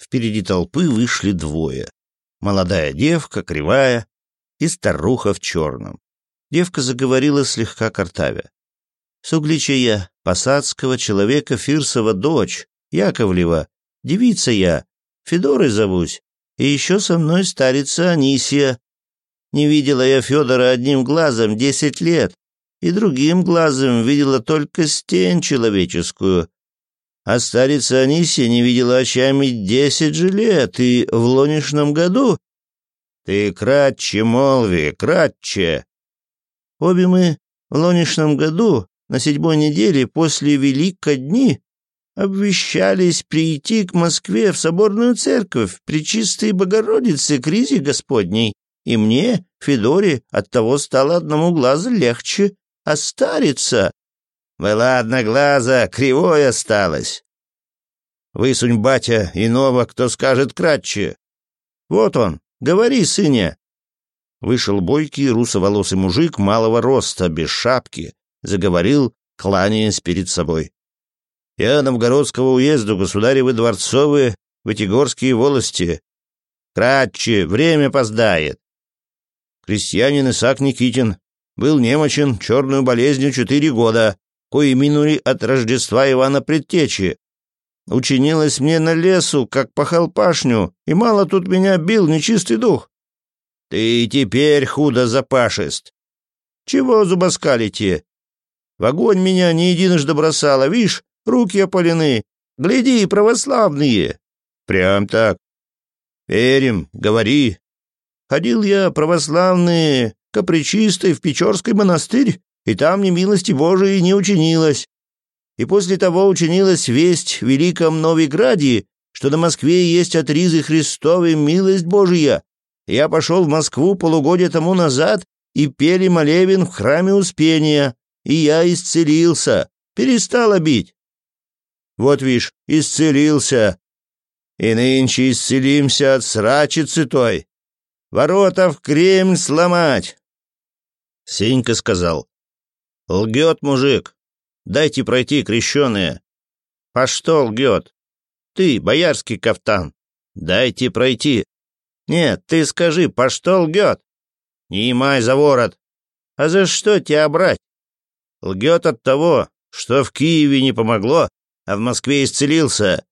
Впереди толпы вышли двое. Молодая девка, кривая, и старуха в черном. Девка заговорила слегка картавя. я Посадского, человека Фирсова дочь, Яковлева, девица я, Федорой зовусь, и еще со мной старица Анисия. Не видела я Федора одним глазом десять лет, и другим глазом видела только стень человеческую, а старица Анисия не видела очами десять же и в лонишном году... Ты кратче молви, кратче. Обе мы в лонишном году, на седьмой неделе после велика дни, обвещались прийти к Москве в соборную церковь при чистой Богородице к Господней. И мне, Федоре, от того стало одному глазу легче, а старица была одноглаза, кривой осталась. Высунь, батя, иного, кто скажет кратче. Вот он, говори, сыне. Вышел бойкий русоволосый мужик малого роста, без шапки, заговорил, кланяясь перед собой. Я Новгородского уезда, государевы дворцовые, вытегорские волости. Кратче, время поздает. Крестьянин Исаак Никитин был немочен черную болезнью четыре года, кои минули от Рождества Ивана Предтечи. Учинилось мне на лесу, как пахал пашню, и мало тут меня бил нечистый дух. Ты теперь худо запашист. Чего зубоскалите? В огонь меня не единожды бросало, вишь, руки опалены. Гляди, православные. Прям так. Верим, говори. Ходил я православные капричистой в Печорский монастырь, и там милости Божией не учинилось. И после того учинилась весть в Великом Новиграде, что на Москве есть отризы Ризы милость Божия. Я пошел в Москву полугодие тому назад, и пели молебен в храме Успения, и я исцелился, перестал бить. Вот вишь, исцелился. И нынче исцелимся от срачицы той. Ворота в Кремль сломать. Сенька сказал, «Лгет мужик! Дайте пройти, крещеные!» По а что лгет? Ты, боярский кафтан! Дайте пройти!» «Нет, ты скажи, по что лгет?» «Не имай за ворот!» «А за что тебя брать?» «Лгет от того, что в Киеве не помогло, а в Москве исцелился.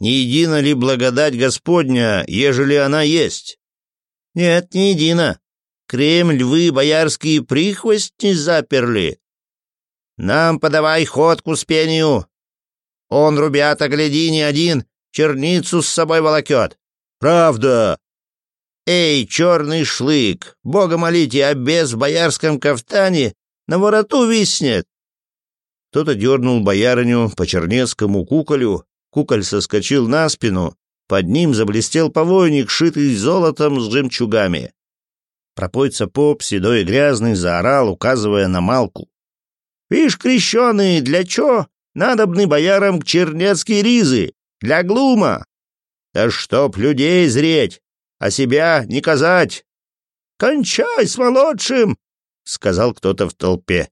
Не едина ли благодать Господня, ежели она есть?» «Нет, не едина. Кремль вы, боярские прихвостни, заперли. Нам подавай ходку с пению. Он, рубята гляди, не один, черницу с собой волокет. Правда. Эй, черный шлык, бога молите, а без в боярском кафтане на вороту виснет. Кто-то дернул боярыню по чернецкому куколю, куколь соскочил на спину, под ним заблестел повойник, шитый золотом с жемчугами. Пропойца поп, седой и грязный, заорал, указывая на малку. Вишь, крещеные, для чё? Надобны боярам к чернецкие ризы, для глума. Да чтоб людей зреть, а себя не казать. Кончай с молодшим, — сказал кто-то в толпе.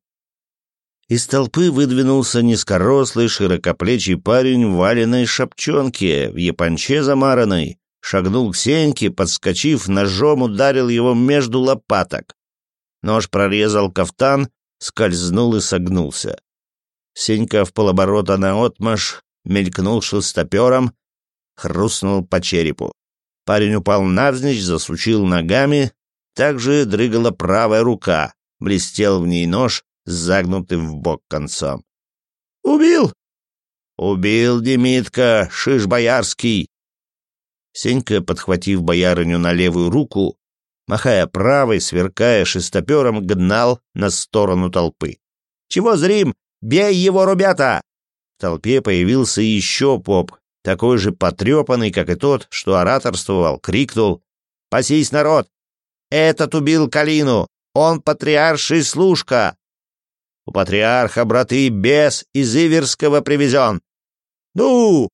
Из толпы выдвинулся низкорослый, широкоплечий парень в валеной шапчонке, в японче замаранной, шагнул к Сеньке, подскочив, ножом ударил его между лопаток. Нож прорезал кафтан, скользнул и согнулся. Сенька в полоборота наотмашь мелькнул шестопером, хрустнул по черепу. Парень упал навзничь, засучил ногами, также дрыгала правая рука, блестел в ней нож, загнутый в бок концом. «Убил!» «Убил, Демитка, шиш боярский!» Сенька, подхватив боярыню на левую руку, махая правой, сверкая шестопером, гнал на сторону толпы. «Чего зрим? Бей его, ребята!» В толпе появился еще поп, такой же потрепанный, как и тот, что ораторствовал, крикнул «Пасись, народ! Этот убил Калину! Он патриарший и служка! У патриарха, браты, бес из Иверского привезен! Ну,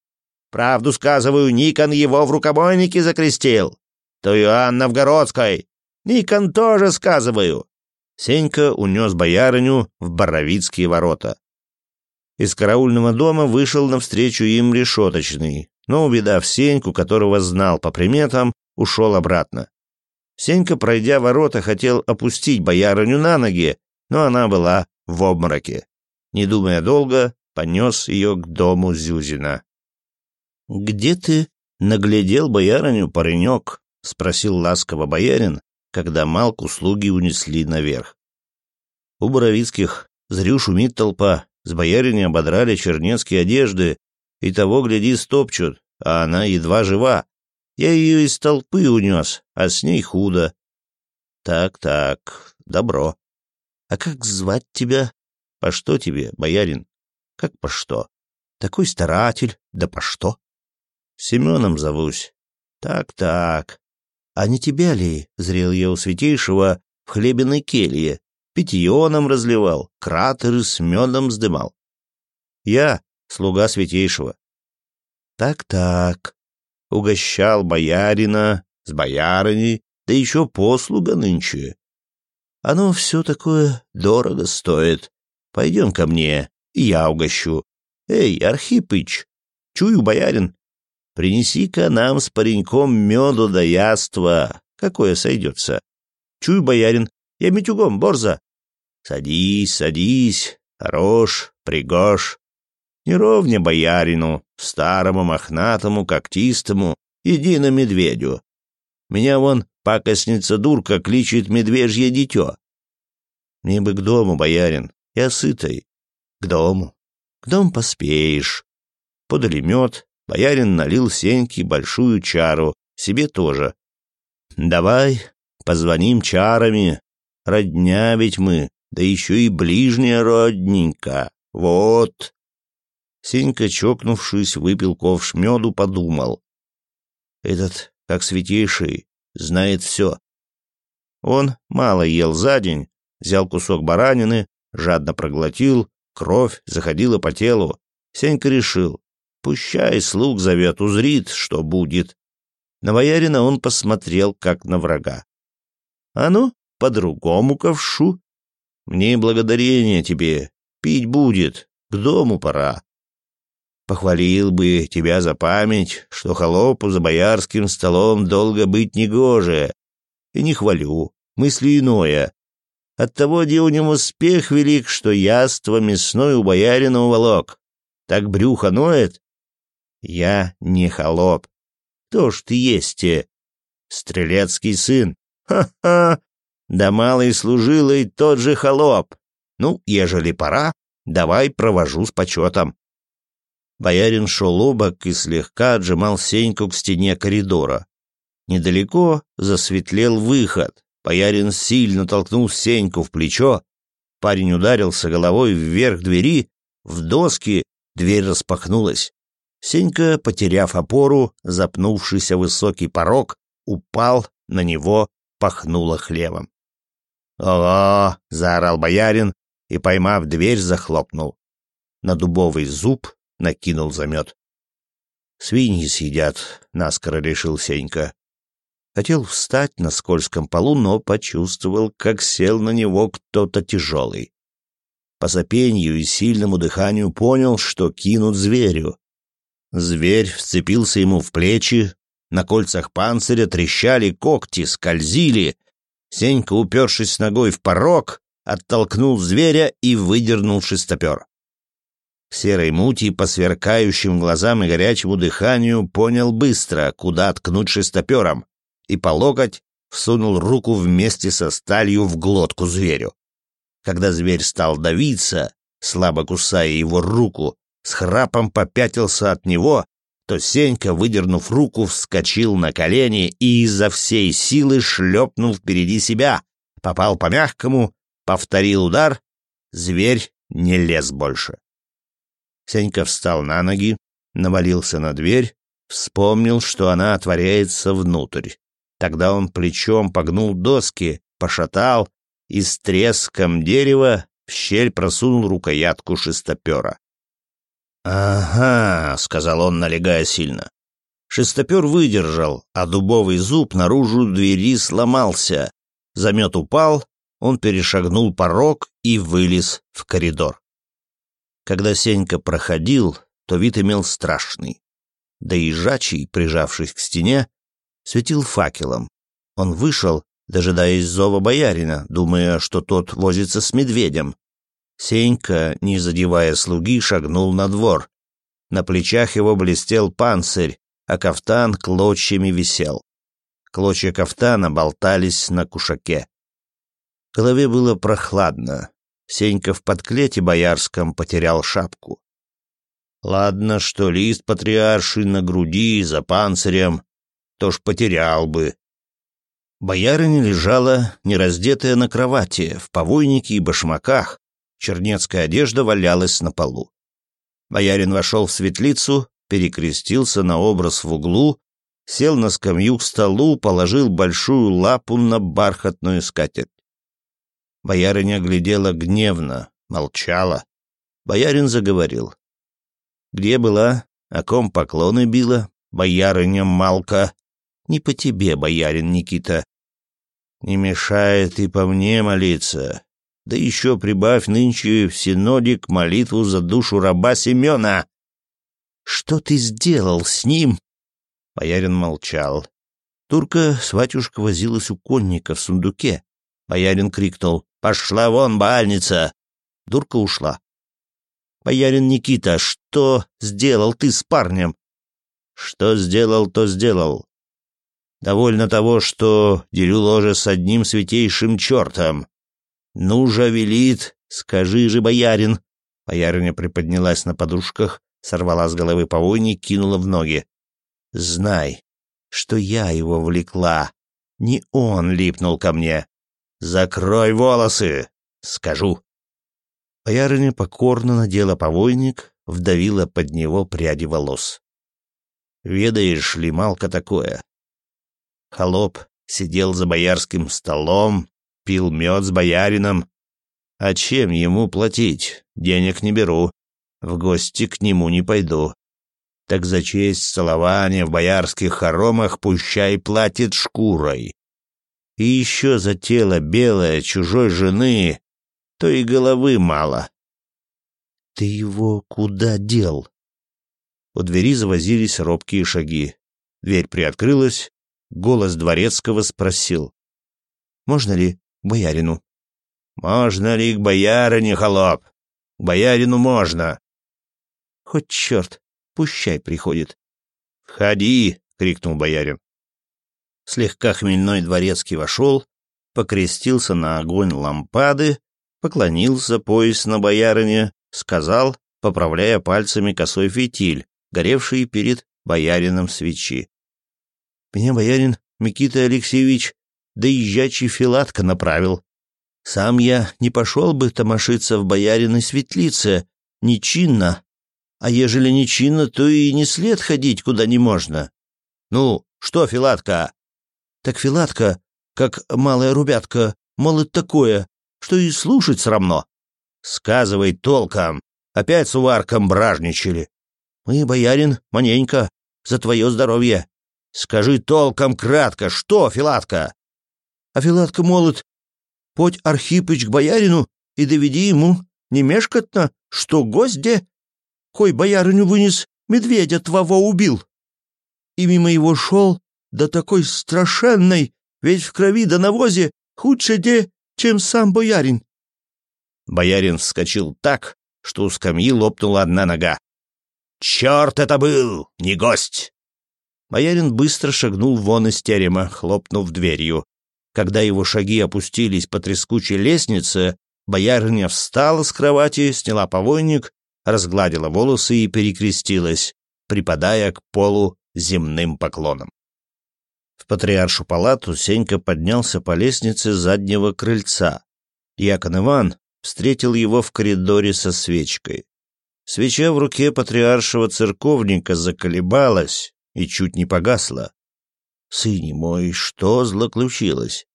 правду сказываю, Никон его в рукобойнике закрестил!» то Иоанн Новгородской. Никон тоже сказываю». Сенька унес боярыню в Боровицкие ворота. Из караульного дома вышел навстречу им решеточный, но, увидав Сеньку, которого знал по приметам, ушел обратно. Сенька, пройдя ворота, хотел опустить боярыню на ноги, но она была в обмороке. Не думая долго, понес ее к дому Зюзина. «Где ты наглядел боярыню, паренек?» — спросил ласково боярин, когда Малку слуги унесли наверх. У Боровицких зрю шумит толпа, с боярине ободрали чернецкие одежды, и того, гляди, стопчут, а она едва жива. Я ее из толпы унес, а с ней худо. Так-так, добро. А как звать тебя? По что тебе, боярин? Как по что? Такой старатель, да по что? Семеном зовусь. Так-так а не тебя ли?» — зрел я у святейшего в хлебиной келье, питьоном разливал, кратеры с медом сдымал. «Я — слуга святейшего». «Так-так», — угощал боярина с боярыней, да еще послуга нынче. Оно все такое дорого стоит. Пойдем ко мне, и я угощу. Эй, Архипыч, чую, боярин, Принеси-ка нам с пареньком меду да яства, какое сойдется. Чуй, боярин, я митюгом, борза. Садись, садись, хорош, пригож. Не ровня боярину, старому мохнатому, когтистому, иди на медведю. Меня вон пакостница дурка кличет медвежье дитё. Мне бы к дому, боярин, я сытый. К дому. К дому поспеешь. Подали мед, Боярин налил Сеньке большую чару, себе тоже. «Давай, позвоним чарами. Родня ведь мы, да еще и ближняя родненька. Вот!» Сенька, чокнувшись, выпил ковш меду, подумал. «Этот, как святейший, знает все». Он мало ел за день, взял кусок баранины, жадно проглотил, кровь заходила по телу. Сенька решил, Пущай, слуг зовет, узрит, что будет. На боярина он посмотрел, как на врага. А ну, по-другому ковшу. Мне благодарение тебе, пить будет, к дому пора. Похвалил бы тебя за память, что холопу за боярским столом долго быть негоже. И не хвалю, мысли иное. Оттого него успех велик, что яство мясное у боярина уволок. Так брюхо ноет, я не холоп. То ж ты есть. Э? Стрелецкий сын. Ха-ха. Да малый служил и тот же холоп. Ну, ежели пора, давай провожу с почетом. Боярин шел обок и слегка отжимал Сеньку к стене коридора. Недалеко засветлел выход. Боярин сильно толкнул Сеньку в плечо. Парень ударился головой вверх двери, в доски, дверь распахнулась. Сенька, потеряв опору, запнувшийся высокий порог, упал, на него пахнуло хлебом. «О-о!» — заорал боярин и, поймав дверь, захлопнул. На дубовый зуб накинул замет. «Свиньи съедят», — наскоро решил Сенька. Хотел встать на скользком полу, но почувствовал, как сел на него кто-то тяжелый. По сопению и сильному дыханию понял, что кинут зверю. Зверь вцепился ему в плечи, на кольцах панциря трещали когти, скользили. Сенька, упершись ногой в порог, оттолкнул зверя и выдернул шестопер. К серой мути, по сверкающим глазам и горячему дыханию, понял быстро, куда ткнуть шестопером, и по локоть всунул руку вместе со сталью в глотку зверю. Когда зверь стал давиться, слабо кусая его руку, с храпом попятился от него, то Сенька, выдернув руку, вскочил на колени и изо всей силы шлепнул впереди себя, попал по мягкому, повторил удар, зверь не лез больше. Сенька встал на ноги, навалился на дверь, вспомнил, что она отворяется внутрь. Тогда он плечом погнул доски, пошатал и с треском дерева в щель просунул рукоятку шестопера. «Ага», — сказал он, налегая сильно. Шестопер выдержал, а дубовый зуб наружу двери сломался. Замет упал, он перешагнул порог и вылез в коридор. Когда Сенька проходил, то вид имел страшный. Да и жачий, прижавшись к стене, светил факелом. Он вышел, дожидаясь зова боярина, думая, что тот возится с медведем. Сенька, не задевая слуги, шагнул на двор. На плечах его блестел панцирь, а кафтан клочьями висел. Клочья кафтана болтались на кушаке. В голове было прохладно. Сенька в подклете боярском потерял шапку. Ладно, что лист патриарши на груди за панцирем, то ж потерял бы. Боярыня лежала, нераздетая на кровати, в повойнике и башмаках, Чернецкая одежда валялась на полу. Боярин вошел в светлицу, перекрестился на образ в углу, сел на скамью к столу, положил большую лапу на бархатную скатерть. Боярыня глядела гневно, молчала. Боярин заговорил. «Где была? О ком поклоны била? Боярыня Малка. Не по тебе, боярин Никита. Не мешает и по мне молиться. Да еще прибавь нынче в синодик молитву за душу раба Семена. Что ты сделал с ним? Боярин молчал. Турка сватюшка возилась у конника в сундуке. Боярин крикнул «Пошла вон, бальница!» Дурка ушла. «Боярин Никита, что сделал ты с парнем?» «Что сделал, то сделал. Довольно того, что делю ложе с одним святейшим чертом. «Ну же, велит, скажи же, боярин!» Боярыня приподнялась на подушках, сорвала с головы повойни и кинула в ноги. «Знай, что я его влекла. Не он липнул ко мне. Закрой волосы, скажу». Боярыня покорно надела повойник, вдавила под него пряди волос. «Ведаешь ли, малко такое?» Холоп сидел за боярским столом, пил мед с боярином. А чем ему платить? Денег не беру. В гости к нему не пойду. Так за честь целования в боярских хоромах пущай платит шкурой. И еще за тело белое чужой жены, то и головы мало. Ты его куда дел? У двери завозились робкие шаги. Дверь приоткрылась. Голос дворецкого спросил. «Можно ли боярину. «Можно ли к боярине, холоп? К боярину можно!» «Хоть черт, пущай приходит!» «Входи!» — крикнул боярин. Слегка хмельной дворецкий вошел, покрестился на огонь лампады, поклонился поясно боярине, сказал, поправляя пальцами косой фитиль, горевший перед боярином свечи. «Меня боярин Микита Алексеевич да доезжачий Филатка направил. Сам я не пошел бы томашиться в бояриной светлице, нечинно. А ежели нечинно, то и не след ходить куда не можно. Ну, что, Филатка? Так Филатка, как малая рубятка, молод такое, что и слушать срамно. Сказывай толком. Опять с уварком бражничали. Мы, боярин, маненько, за твое здоровье. Скажи толком кратко, что, Филатка? А Филатка молод, «Подь, Архипыч, к боярину и доведи ему, немешкотно, что гость где, кой боярыню вынес, медведя твоего убил. И мимо его шел, да такой страшенный, ведь в крови да навозе, худше де, чем сам боярин. Боярин вскочил так, что у скамьи лопнула одна нога. «Черт это был, не гость!» Боярин быстро шагнул вон из терема, хлопнув дверью. Когда его шаги опустились по трескучей лестнице, боярыня встала с кровати, сняла повойник, разгладила волосы и перекрестилась, припадая к полу земным поклоном. В патриаршу палату Сенька поднялся по лестнице заднего крыльца. Якон Иван встретил его в коридоре со свечкой. Свеча в руке патриаршего церковника заколебалась и чуть не погасла. Сыне мой, что злоключилось?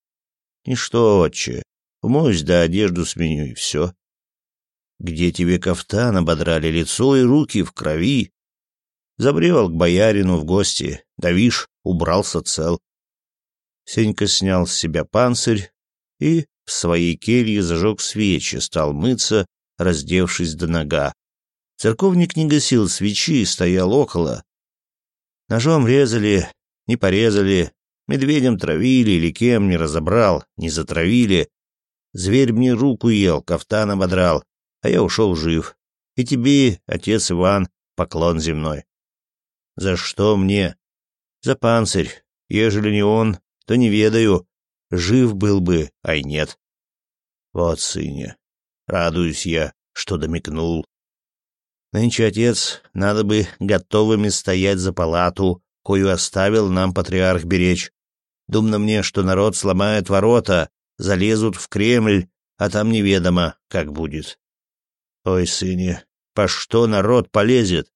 Ничто, отче. Умоюсь да одежду сменю и все. Где тебе кафтан ободрали лицо и руки в крови? Забрел к боярину в гости. Давиш убрался цел. Сенька снял с себя панцирь и в своей келье зажег свечи, стал мыться, раздевшись до нога. Церковник не гасил свечи стоял около. Ножом резали, не порезали, медведем травили или кем, не разобрал, не затравили. Зверь мне руку ел, кафтан ободрал, а я ушел жив. И тебе, отец Иван, поклон земной. За что мне? За панцирь. Ежели не он, то не ведаю. Жив был бы, ай нет. Вот, сыне, радуюсь я, что домикнул. Нынче, отец, надо бы готовыми стоять за палату, кою оставил нам патриарх беречь. Думно мне, что народ сломает ворота, залезут в Кремль, а там неведомо, как будет. Ой, сыне, по что народ полезет?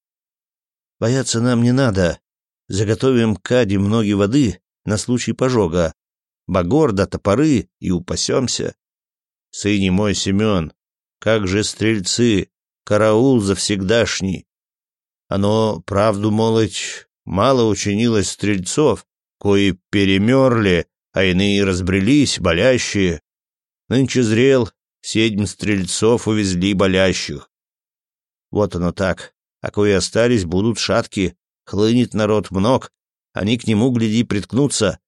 Бояться нам не надо. Заготовим каде многие воды на случай пожога. Багор топоры и упасемся. Сыне мой Семен, как же стрельцы, караул завсегдашний. Оно правду молоть Мало учинилось стрельцов, кои перемерли, а иные разбрелись, болящие. Нынче зрел, седьм стрельцов увезли болящих. Вот оно так, а кои остались, будут шатки, хлынет народ мног, они к нему, гляди, приткнутся.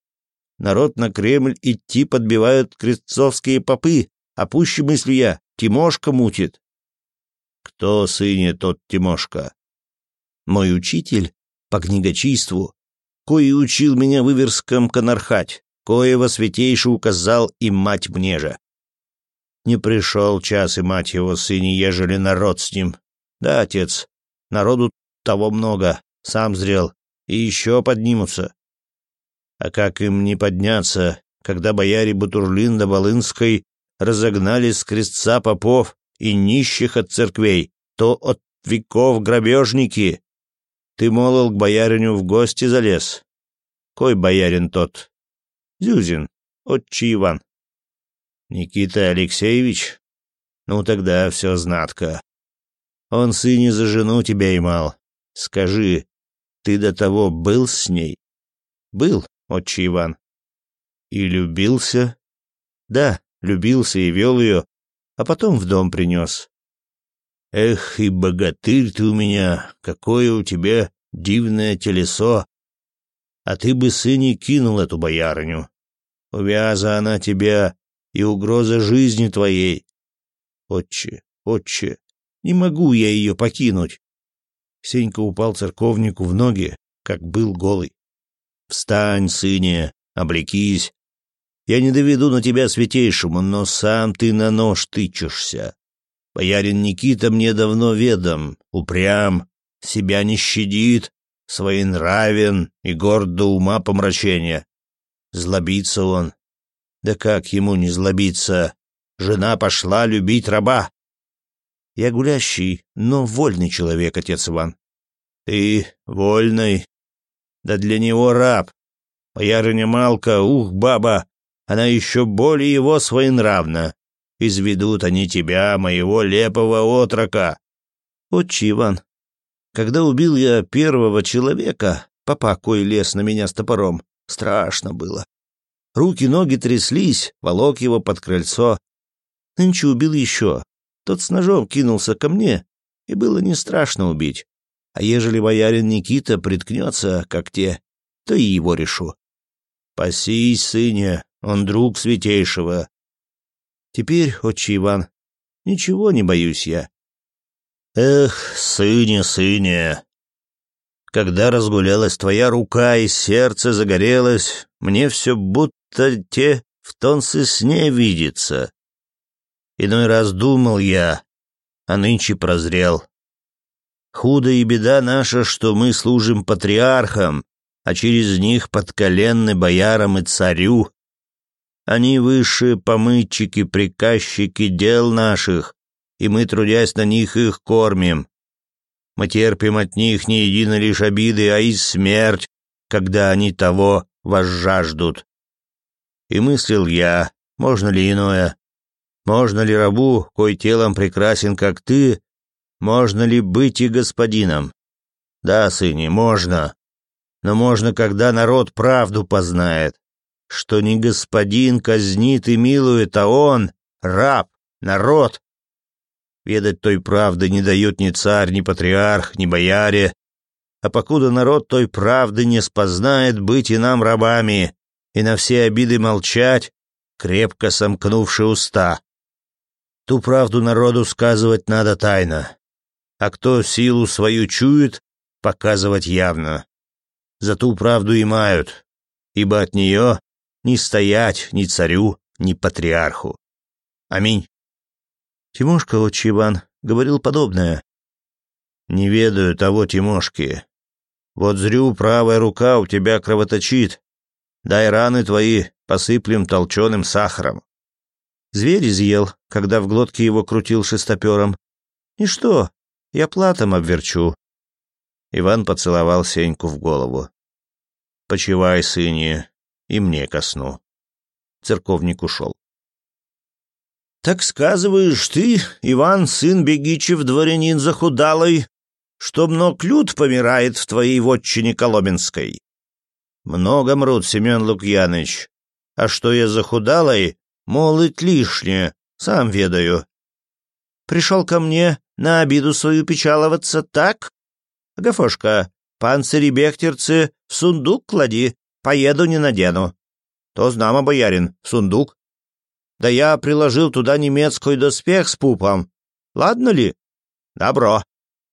Народ на Кремль идти подбивают крестцовские попы, а пуще мыслю я, Тимошка мутит. Кто, сыне, тот Тимошка? Мой учитель, по книгочиству, кое учил меня выверском конархать, во святейше указал и мать мне же. Не пришел час и мать его сыне, ежели народ с ним. Да, отец, народу того много, сам зрел, и еще поднимутся. А как им не подняться, когда бояре Бутурлин да Волынской разогнали с крестца попов и нищих от церквей, то от веков грабежники, ты, молол, к бояриню в гости залез. Кой боярин тот? Зюзин, отчий Иван. Никита Алексеевич? Ну тогда все знатко. Он сыне за жену тебя имал. Скажи, ты до того был с ней? Был, отчий Иван. И любился? Да, любился и вел ее, а потом в дом принес. Эх, и богатырь ты у меня, какое у тебя дивное телесо! А ты бы, сын, и кинул эту боярню. Увяза она тебя, и угроза жизни твоей. Отче, отче, не могу я ее покинуть. Сенька упал церковнику в ноги, как был голый. Встань, сыне, облекись. Я не доведу на тебя святейшему, но сам ты на нож тычешься. Боярин Никита мне давно ведом, упрям, себя не щадит, своенравен и горд до ума помрачения. Злобится он. Да как ему не злобиться? Жена пошла любить раба. Я гулящий, но вольный человек, отец Иван. Ты вольный? Да для него раб. Боярыня Малка, ух, баба, она еще более его своенравна. Изведут они тебя, моего лепого отрока. Отче Иван, когда убил я первого человека, папа кой лез на меня с топором, страшно было. Руки-ноги тряслись, волок его под крыльцо. Нынче убил еще. Тот с ножом кинулся ко мне, и было не страшно убить. А ежели боярин Никита приткнется, как те, то и его решу. «Пасись, сыне, он друг святейшего. Теперь, отче Иван, ничего не боюсь я. Эх, сыне, сыне, когда разгулялась твоя рука и сердце загорелось, мне все будто те в тонце сне видится. Иной раз думал я, а нынче прозрел. Худо и беда наша, что мы служим патриархам, а через них подколенны боярам и царю. Они высшие помытчики, приказчики дел наших, и мы, трудясь на них, их кормим. Мы терпим от них не едино лишь обиды, а и смерть, когда они того возжаждут. И мыслил я, можно ли иное? Можно ли рабу, кой телом прекрасен, как ты, можно ли быть и господином? Да, сыне, можно. Но можно, когда народ правду познает что не господин казнит и милует, а он — раб, народ. Ведать той правды не дают ни царь, ни патриарх, ни бояре. А покуда народ той правды не спознает быть и нам рабами, и на все обиды молчать, крепко сомкнувши уста. Ту правду народу сказывать надо тайно, а кто силу свою чует, показывать явно. За ту правду и мают, ибо от нее ни стоять ни царю, ни патриарху. Аминь. Тимошка, отче Иван, говорил подобное. Не ведаю того, Тимошки. Вот зрю, правая рука у тебя кровоточит. Дай раны твои посыплем толченым сахаром. Зверь изъел, когда в глотке его крутил шестопером. И что, я платом обверчу. Иван поцеловал Сеньку в голову. «Почивай, сыне, и мне ко сну. Церковник ушел. «Так сказываешь ты, Иван, сын Бегичев, дворянин захудалый, что много люд помирает в твоей вотчине Коломенской?» «Много мрут, Семен Лукьяныч. А что я захудалый, молоть лишнее, сам ведаю. Пришел ко мне на обиду свою печаловаться так? Гафошка, панцири бехтерцы в сундук клади, Поеду, не надену. То знамо, боярин, сундук. Да я приложил туда немецкий доспех с пупом. Ладно ли? Добро.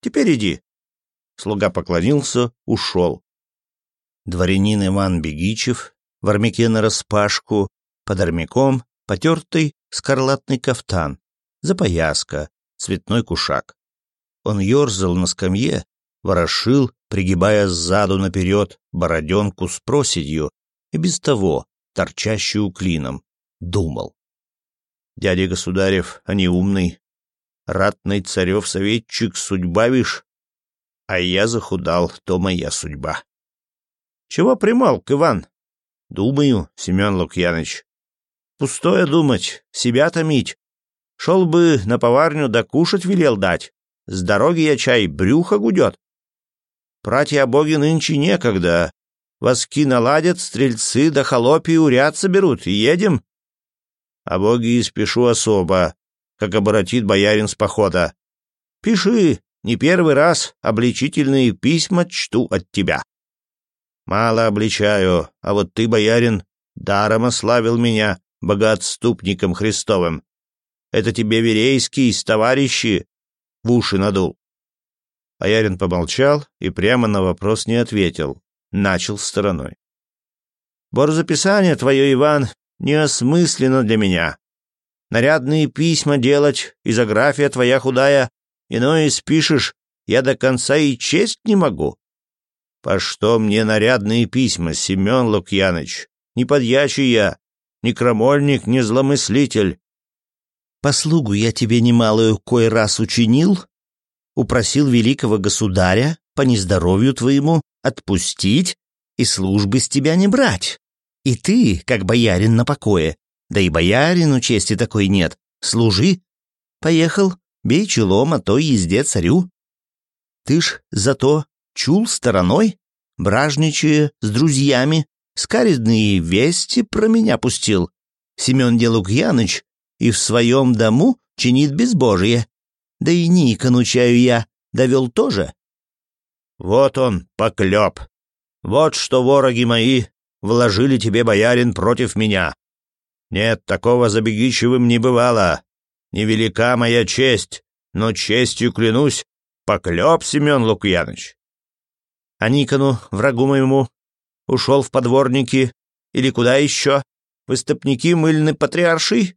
Теперь иди. Слуга поклонился, ушел. Дворянин Иван Бегичев в армяке нараспашку, под армяком потертый скарлатный кафтан, запояска, цветной кушак. Он ерзал на скамье, ворошил пригибая сзаду наперед бороденку с проседью и без того торчащую клином, думал. Дядя Государев, а не умный, ратный царев советчик, судьба вишь, а я захудал, то моя судьба. Чего примолк, Иван? Думаю, Семен Лукьяныч. Пустое думать, себя томить. Шел бы на поварню да кушать велел дать. С дороги я чай брюхо гудет. Братья боги нынче некогда. Воски наладят, стрельцы да холопи уряд соберут, и едем. А боги и спешу особо, как оборотит боярин с похода. Пиши, не первый раз обличительные письма чту от тебя. Мало обличаю, а вот ты, боярин, даром ославил меня, богоотступником Христовым. Это тебе Верейский, товарищи, в уши надул. Аярин помолчал и прямо на вопрос не ответил. Начал стороной. «Борзописание твое, Иван, неосмысленно для меня. Нарядные письма делать, изография твоя худая, иное спишешь, я до конца и честь не могу. По что мне нарядные письма, Семен Лукьяныч? Не подьячий я, ни крамольник, ни зломыслитель. Послугу я тебе немалую кой раз учинил, упросил великого государя по нездоровью твоему отпустить и службы с тебя не брать. И ты, как боярин на покое, да и боярину чести такой нет, служи. Поехал, бей челом, а то езде царю. Ты ж зато чул стороной, бражничая с друзьями, скаридные вести про меня пустил. Семен Делукьяныч и в своем дому чинит безбожие. Да и Ника, нучаю я, довел тоже. Вот он, поклеп. Вот что, вороги мои, вложили тебе, боярин, против меня. Нет, такого за не бывало. Невелика моя честь, но честью клянусь, поклеп, Семен Лукьяныч. А Никону, врагу моему, ушел в подворники или куда еще? Выступники мыльны патриарши?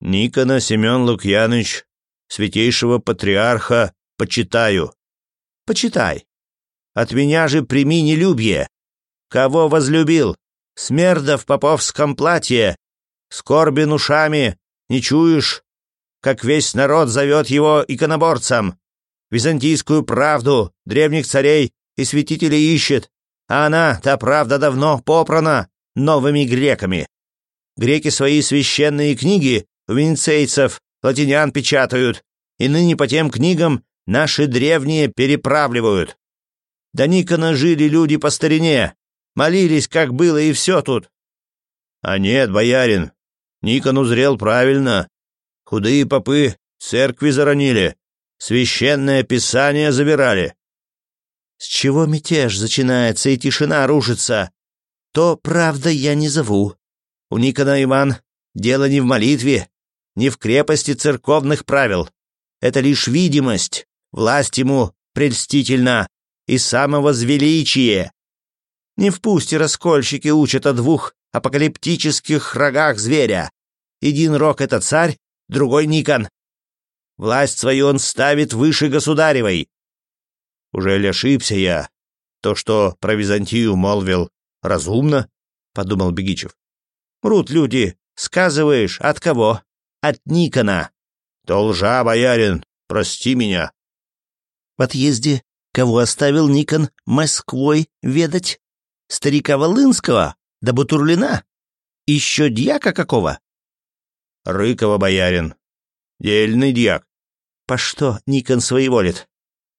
Никона Семен Лукьяныч святейшего патриарха почитаю». «Почитай. От меня же прими нелюбье. Кого возлюбил? Смерда в поповском платье. Скорбен ушами, не чуешь, как весь народ зовет его иконоборцем. Византийскую правду древних царей и святителей ищет, а она, та правда, давно попрана новыми греками. Греки свои священные книги у венецейцев латинян печатают, и ныне по тем книгам наши древние переправливают. До Никона жили люди по старине, молились, как было, и все тут. А нет, боярин, Никон узрел правильно. Худые попы церкви заронили, священное писание забирали. С чего мятеж начинается и тишина рушится? То, правда, я не зову. У Никона Иван дело не в молитве, не в крепости церковных правил. Это лишь видимость, власть ему прельстительна и самовозвеличие. Не в пусти раскольщики учат о двух апокалиптических рогах зверя. Един рог — это царь, другой — Никон. Власть свою он ставит выше государевой. Уже ли ошибся я? То, что про Византию молвил, разумно, — подумал Бегичев. Мрут люди, сказываешь, от кого? от Никона. То лжа, боярин, прости меня. В отъезде кого оставил Никон Москвой ведать? Старика Волынского? Да Бутурлина? Еще дьяка какого? Рыкова, боярин. Дельный дьяк. По что Никон своеволит?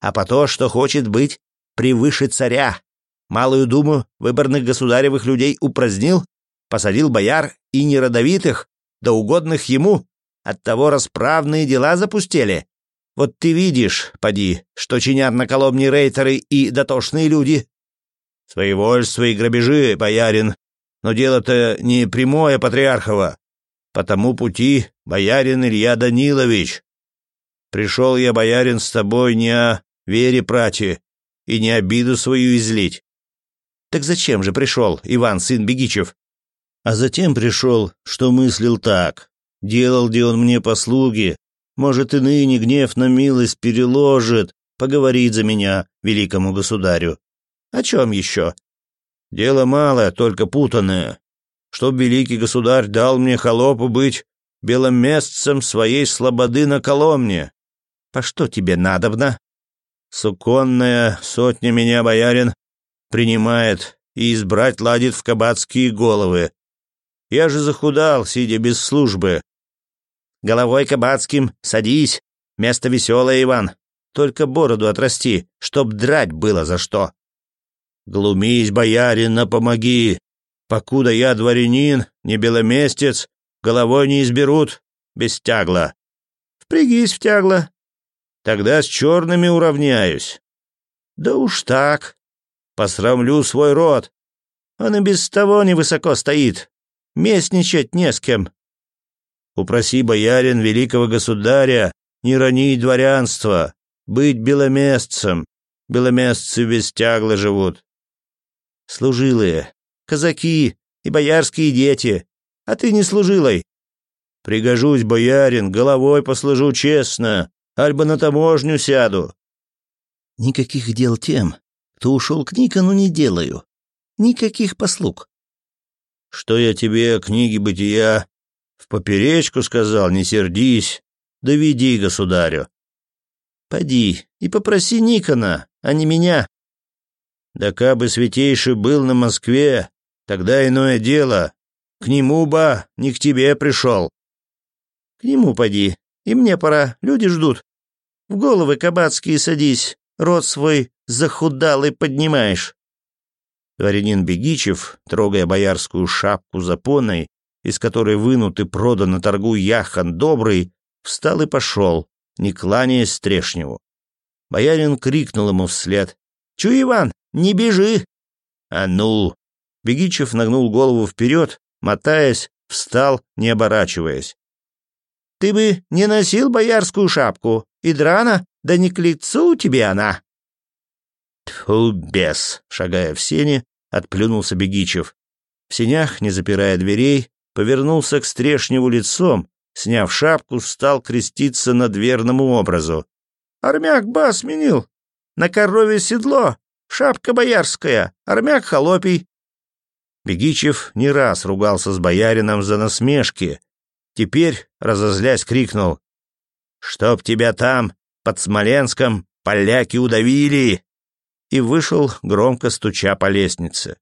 А по то, что хочет быть превыше царя. Малую думу выборных государевых людей упразднил, посадил бояр и неродовитых, да угодных ему, Оттого расправные дела запустили. Вот ты видишь, поди, что чинят на Коломне рейтеры и дотошные люди. Своевольство и грабежи, боярин. Но дело-то не прямое Патриархова. По тому пути боярин Илья Данилович. Пришел я, боярин, с тобой не о вере прати и не обиду свою излить. Так зачем же пришел Иван, сын Бегичев? А затем пришел, что мыслил так. Делал, где он мне послуги. Может, и ныне гнев на милость переложит, поговорит за меня, великому государю. О чем еще? Дело малое, только путанное. Чтоб великий государь дал мне холопу быть беломестцем своей слободы на Коломне. По что тебе надобно? Суконная сотня меня, боярин, принимает и избрать ладит в кабацкие головы. Я же захудал, сидя без службы. Головой кабацким, садись. Место веселое, Иван. Только бороду отрасти, чтоб драть было за что. Глумись, боярина, помоги. Покуда я дворянин, не беломестец, головой не изберут, без тягла. Впрягись в тягло. Тогда с черными уравняюсь. Да уж так. Посрамлю свой род. Он и без того невысоко стоит. Местничать не с кем. Упроси, боярин великого государя, не ронить дворянство, быть беломестцем. Беломестцы без тягла живут. Служилые, казаки и боярские дети, а ты не служилой. Пригожусь, боярин, головой послужу честно, альбо на таможню сяду. Никаких дел тем, кто ушел к Никону, не делаю. Никаких послуг. Что я тебе, книги бытия, в поперечку сказал, не сердись, доведи государю. Поди и попроси Никона, а не меня. Да кабы святейший был на Москве, тогда иное дело. К нему ба, не к тебе пришел. К нему поди, и мне пора, люди ждут. В головы кабацкие садись, рот свой захудалый поднимаешь. Дворянин Бегичев, трогая боярскую шапку запоной, из которой вынут и продан на торгу Яхан Добрый, встал и пошел, не кланяясь трешневу Боярин крикнул ему вслед. «Чу, Иван, не бежи!» «А ну!» Бегичев нагнул голову вперед, мотаясь, встал, не оборачиваясь. «Ты бы не носил боярскую шапку, и драна, да не к лицу тебе она!» «Тьфу, бес!» — шагая в сене, отплюнулся Бегичев. В сенях, не запирая дверей, повернулся к Стрешневу лицом, сняв шапку, стал креститься над верному образу. «Армяк ба сменил! На корове седло! Шапка боярская! Армяк холопий!» Бегичев не раз ругался с боярином за насмешки. Теперь, разозлясь, крикнул. «Чтоб тебя там, под Смоленском, поляки удавили!» И вышел, громко стуча по лестнице.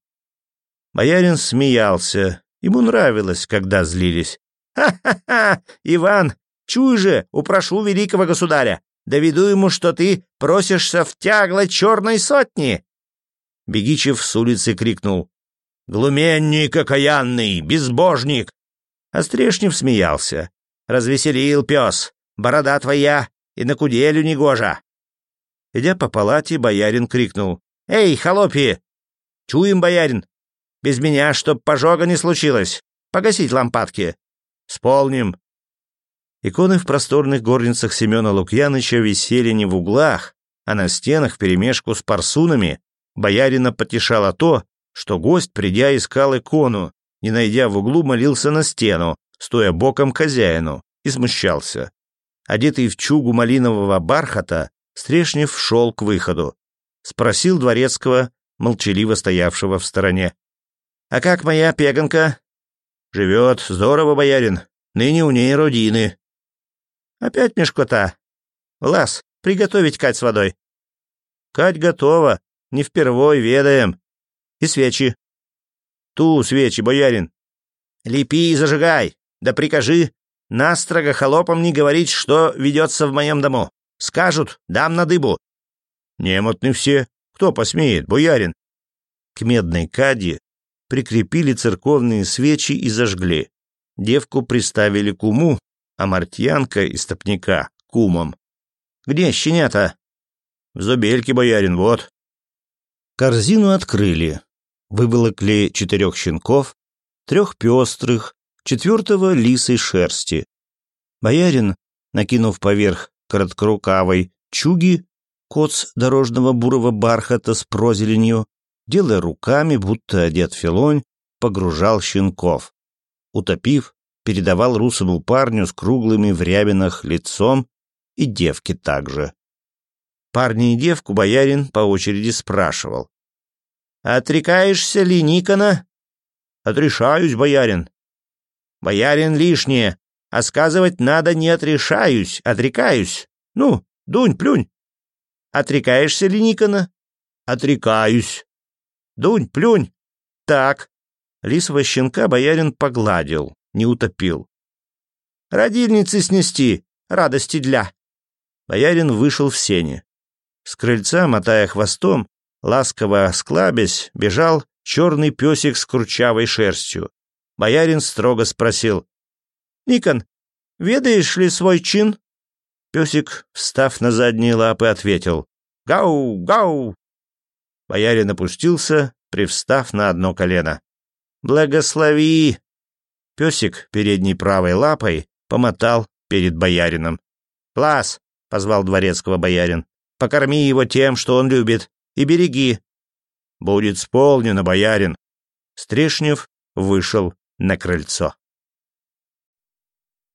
Боярин смеялся, Ему нравилось, когда злились. «Ха-ха-ха! Иван, чуй же, упрошу великого государя! Доведу ему, что ты просишься в тягло черной сотни!» Бегичев с улицы крикнул. «Глуменник окаянный! Безбожник!» Острешнев смеялся. «Развеселил пес! Борода твоя! И на куделю негожа!» Идя по палате, боярин крикнул. «Эй, холопи! Чуем, боярин! Без меня, чтоб пожога не случилось. Погасить лампадки. Сполним. Иконы в просторных горницах Семена Лукьяныча висели не в углах, а на стенах вперемешку с парсунами. Боярина потешало то, что гость, придя, искал икону, не найдя в углу, молился на стену, стоя боком хозяину, и смущался. Одетый в чугу малинового бархата, Стрешнев шел к выходу. Спросил дворецкого, молчаливо стоявшего в стороне. «А как моя пеганка?» «Живет. Здорово, боярин. Ныне у ней родины». «Опять мешкота. Лас, приготовить Кать с водой». «Кать готова. Не впервой ведаем. И свечи». «Ту свечи, боярин». «Лепи и зажигай. Да прикажи, настрого холопам не говорить, что ведется в моем дому. Скажут, дам на дыбу». «Немотны все. Кто посмеет, боярин?» К медной каде прикрепили церковные свечи и зажгли. Девку приставили к уму, а мартьянка и топника — к умам. «Где щенята?» «В зубельке, боярин, вот». Корзину открыли. Выволокли четырех щенков, трех пестрых, четвертого лисой шерсти. Боярин, накинув поверх короткорукавой чуги, коц дорожного бурого бархата с прозеленью, делая руками, будто одет филонь, погружал щенков. Утопив, передавал русому парню с круглыми в рябинах лицом и девке также. Парни и девку боярин по очереди спрашивал. «Отрекаешься ли Никона?» «Отрешаюсь, боярин». «Боярин лишнее, а сказывать надо не отрешаюсь, отрекаюсь. Ну, дунь, плюнь». «Отрекаешься ли Никона?» «Отрекаюсь». Дунь, плюнь. Так. Лисого щенка боярин погладил, не утопил. Родильницы снести, радости для. Боярин вышел в сене. С крыльца, мотая хвостом, ласково осклабясь, бежал черный песик с кручавой шерстью. Боярин строго спросил. «Никон, ведаешь ли свой чин?» Песик, встав на задние лапы, ответил. «Гау, гау!» Боярин опустился, привстав на одно колено. «Благослови!» Песик передней правой лапой помотал перед боярином. «Лас!» — позвал дворецкого боярин. «Покорми его тем, что он любит, и береги!» «Будет сполнено, боярин!» Стрешнев вышел на крыльцо.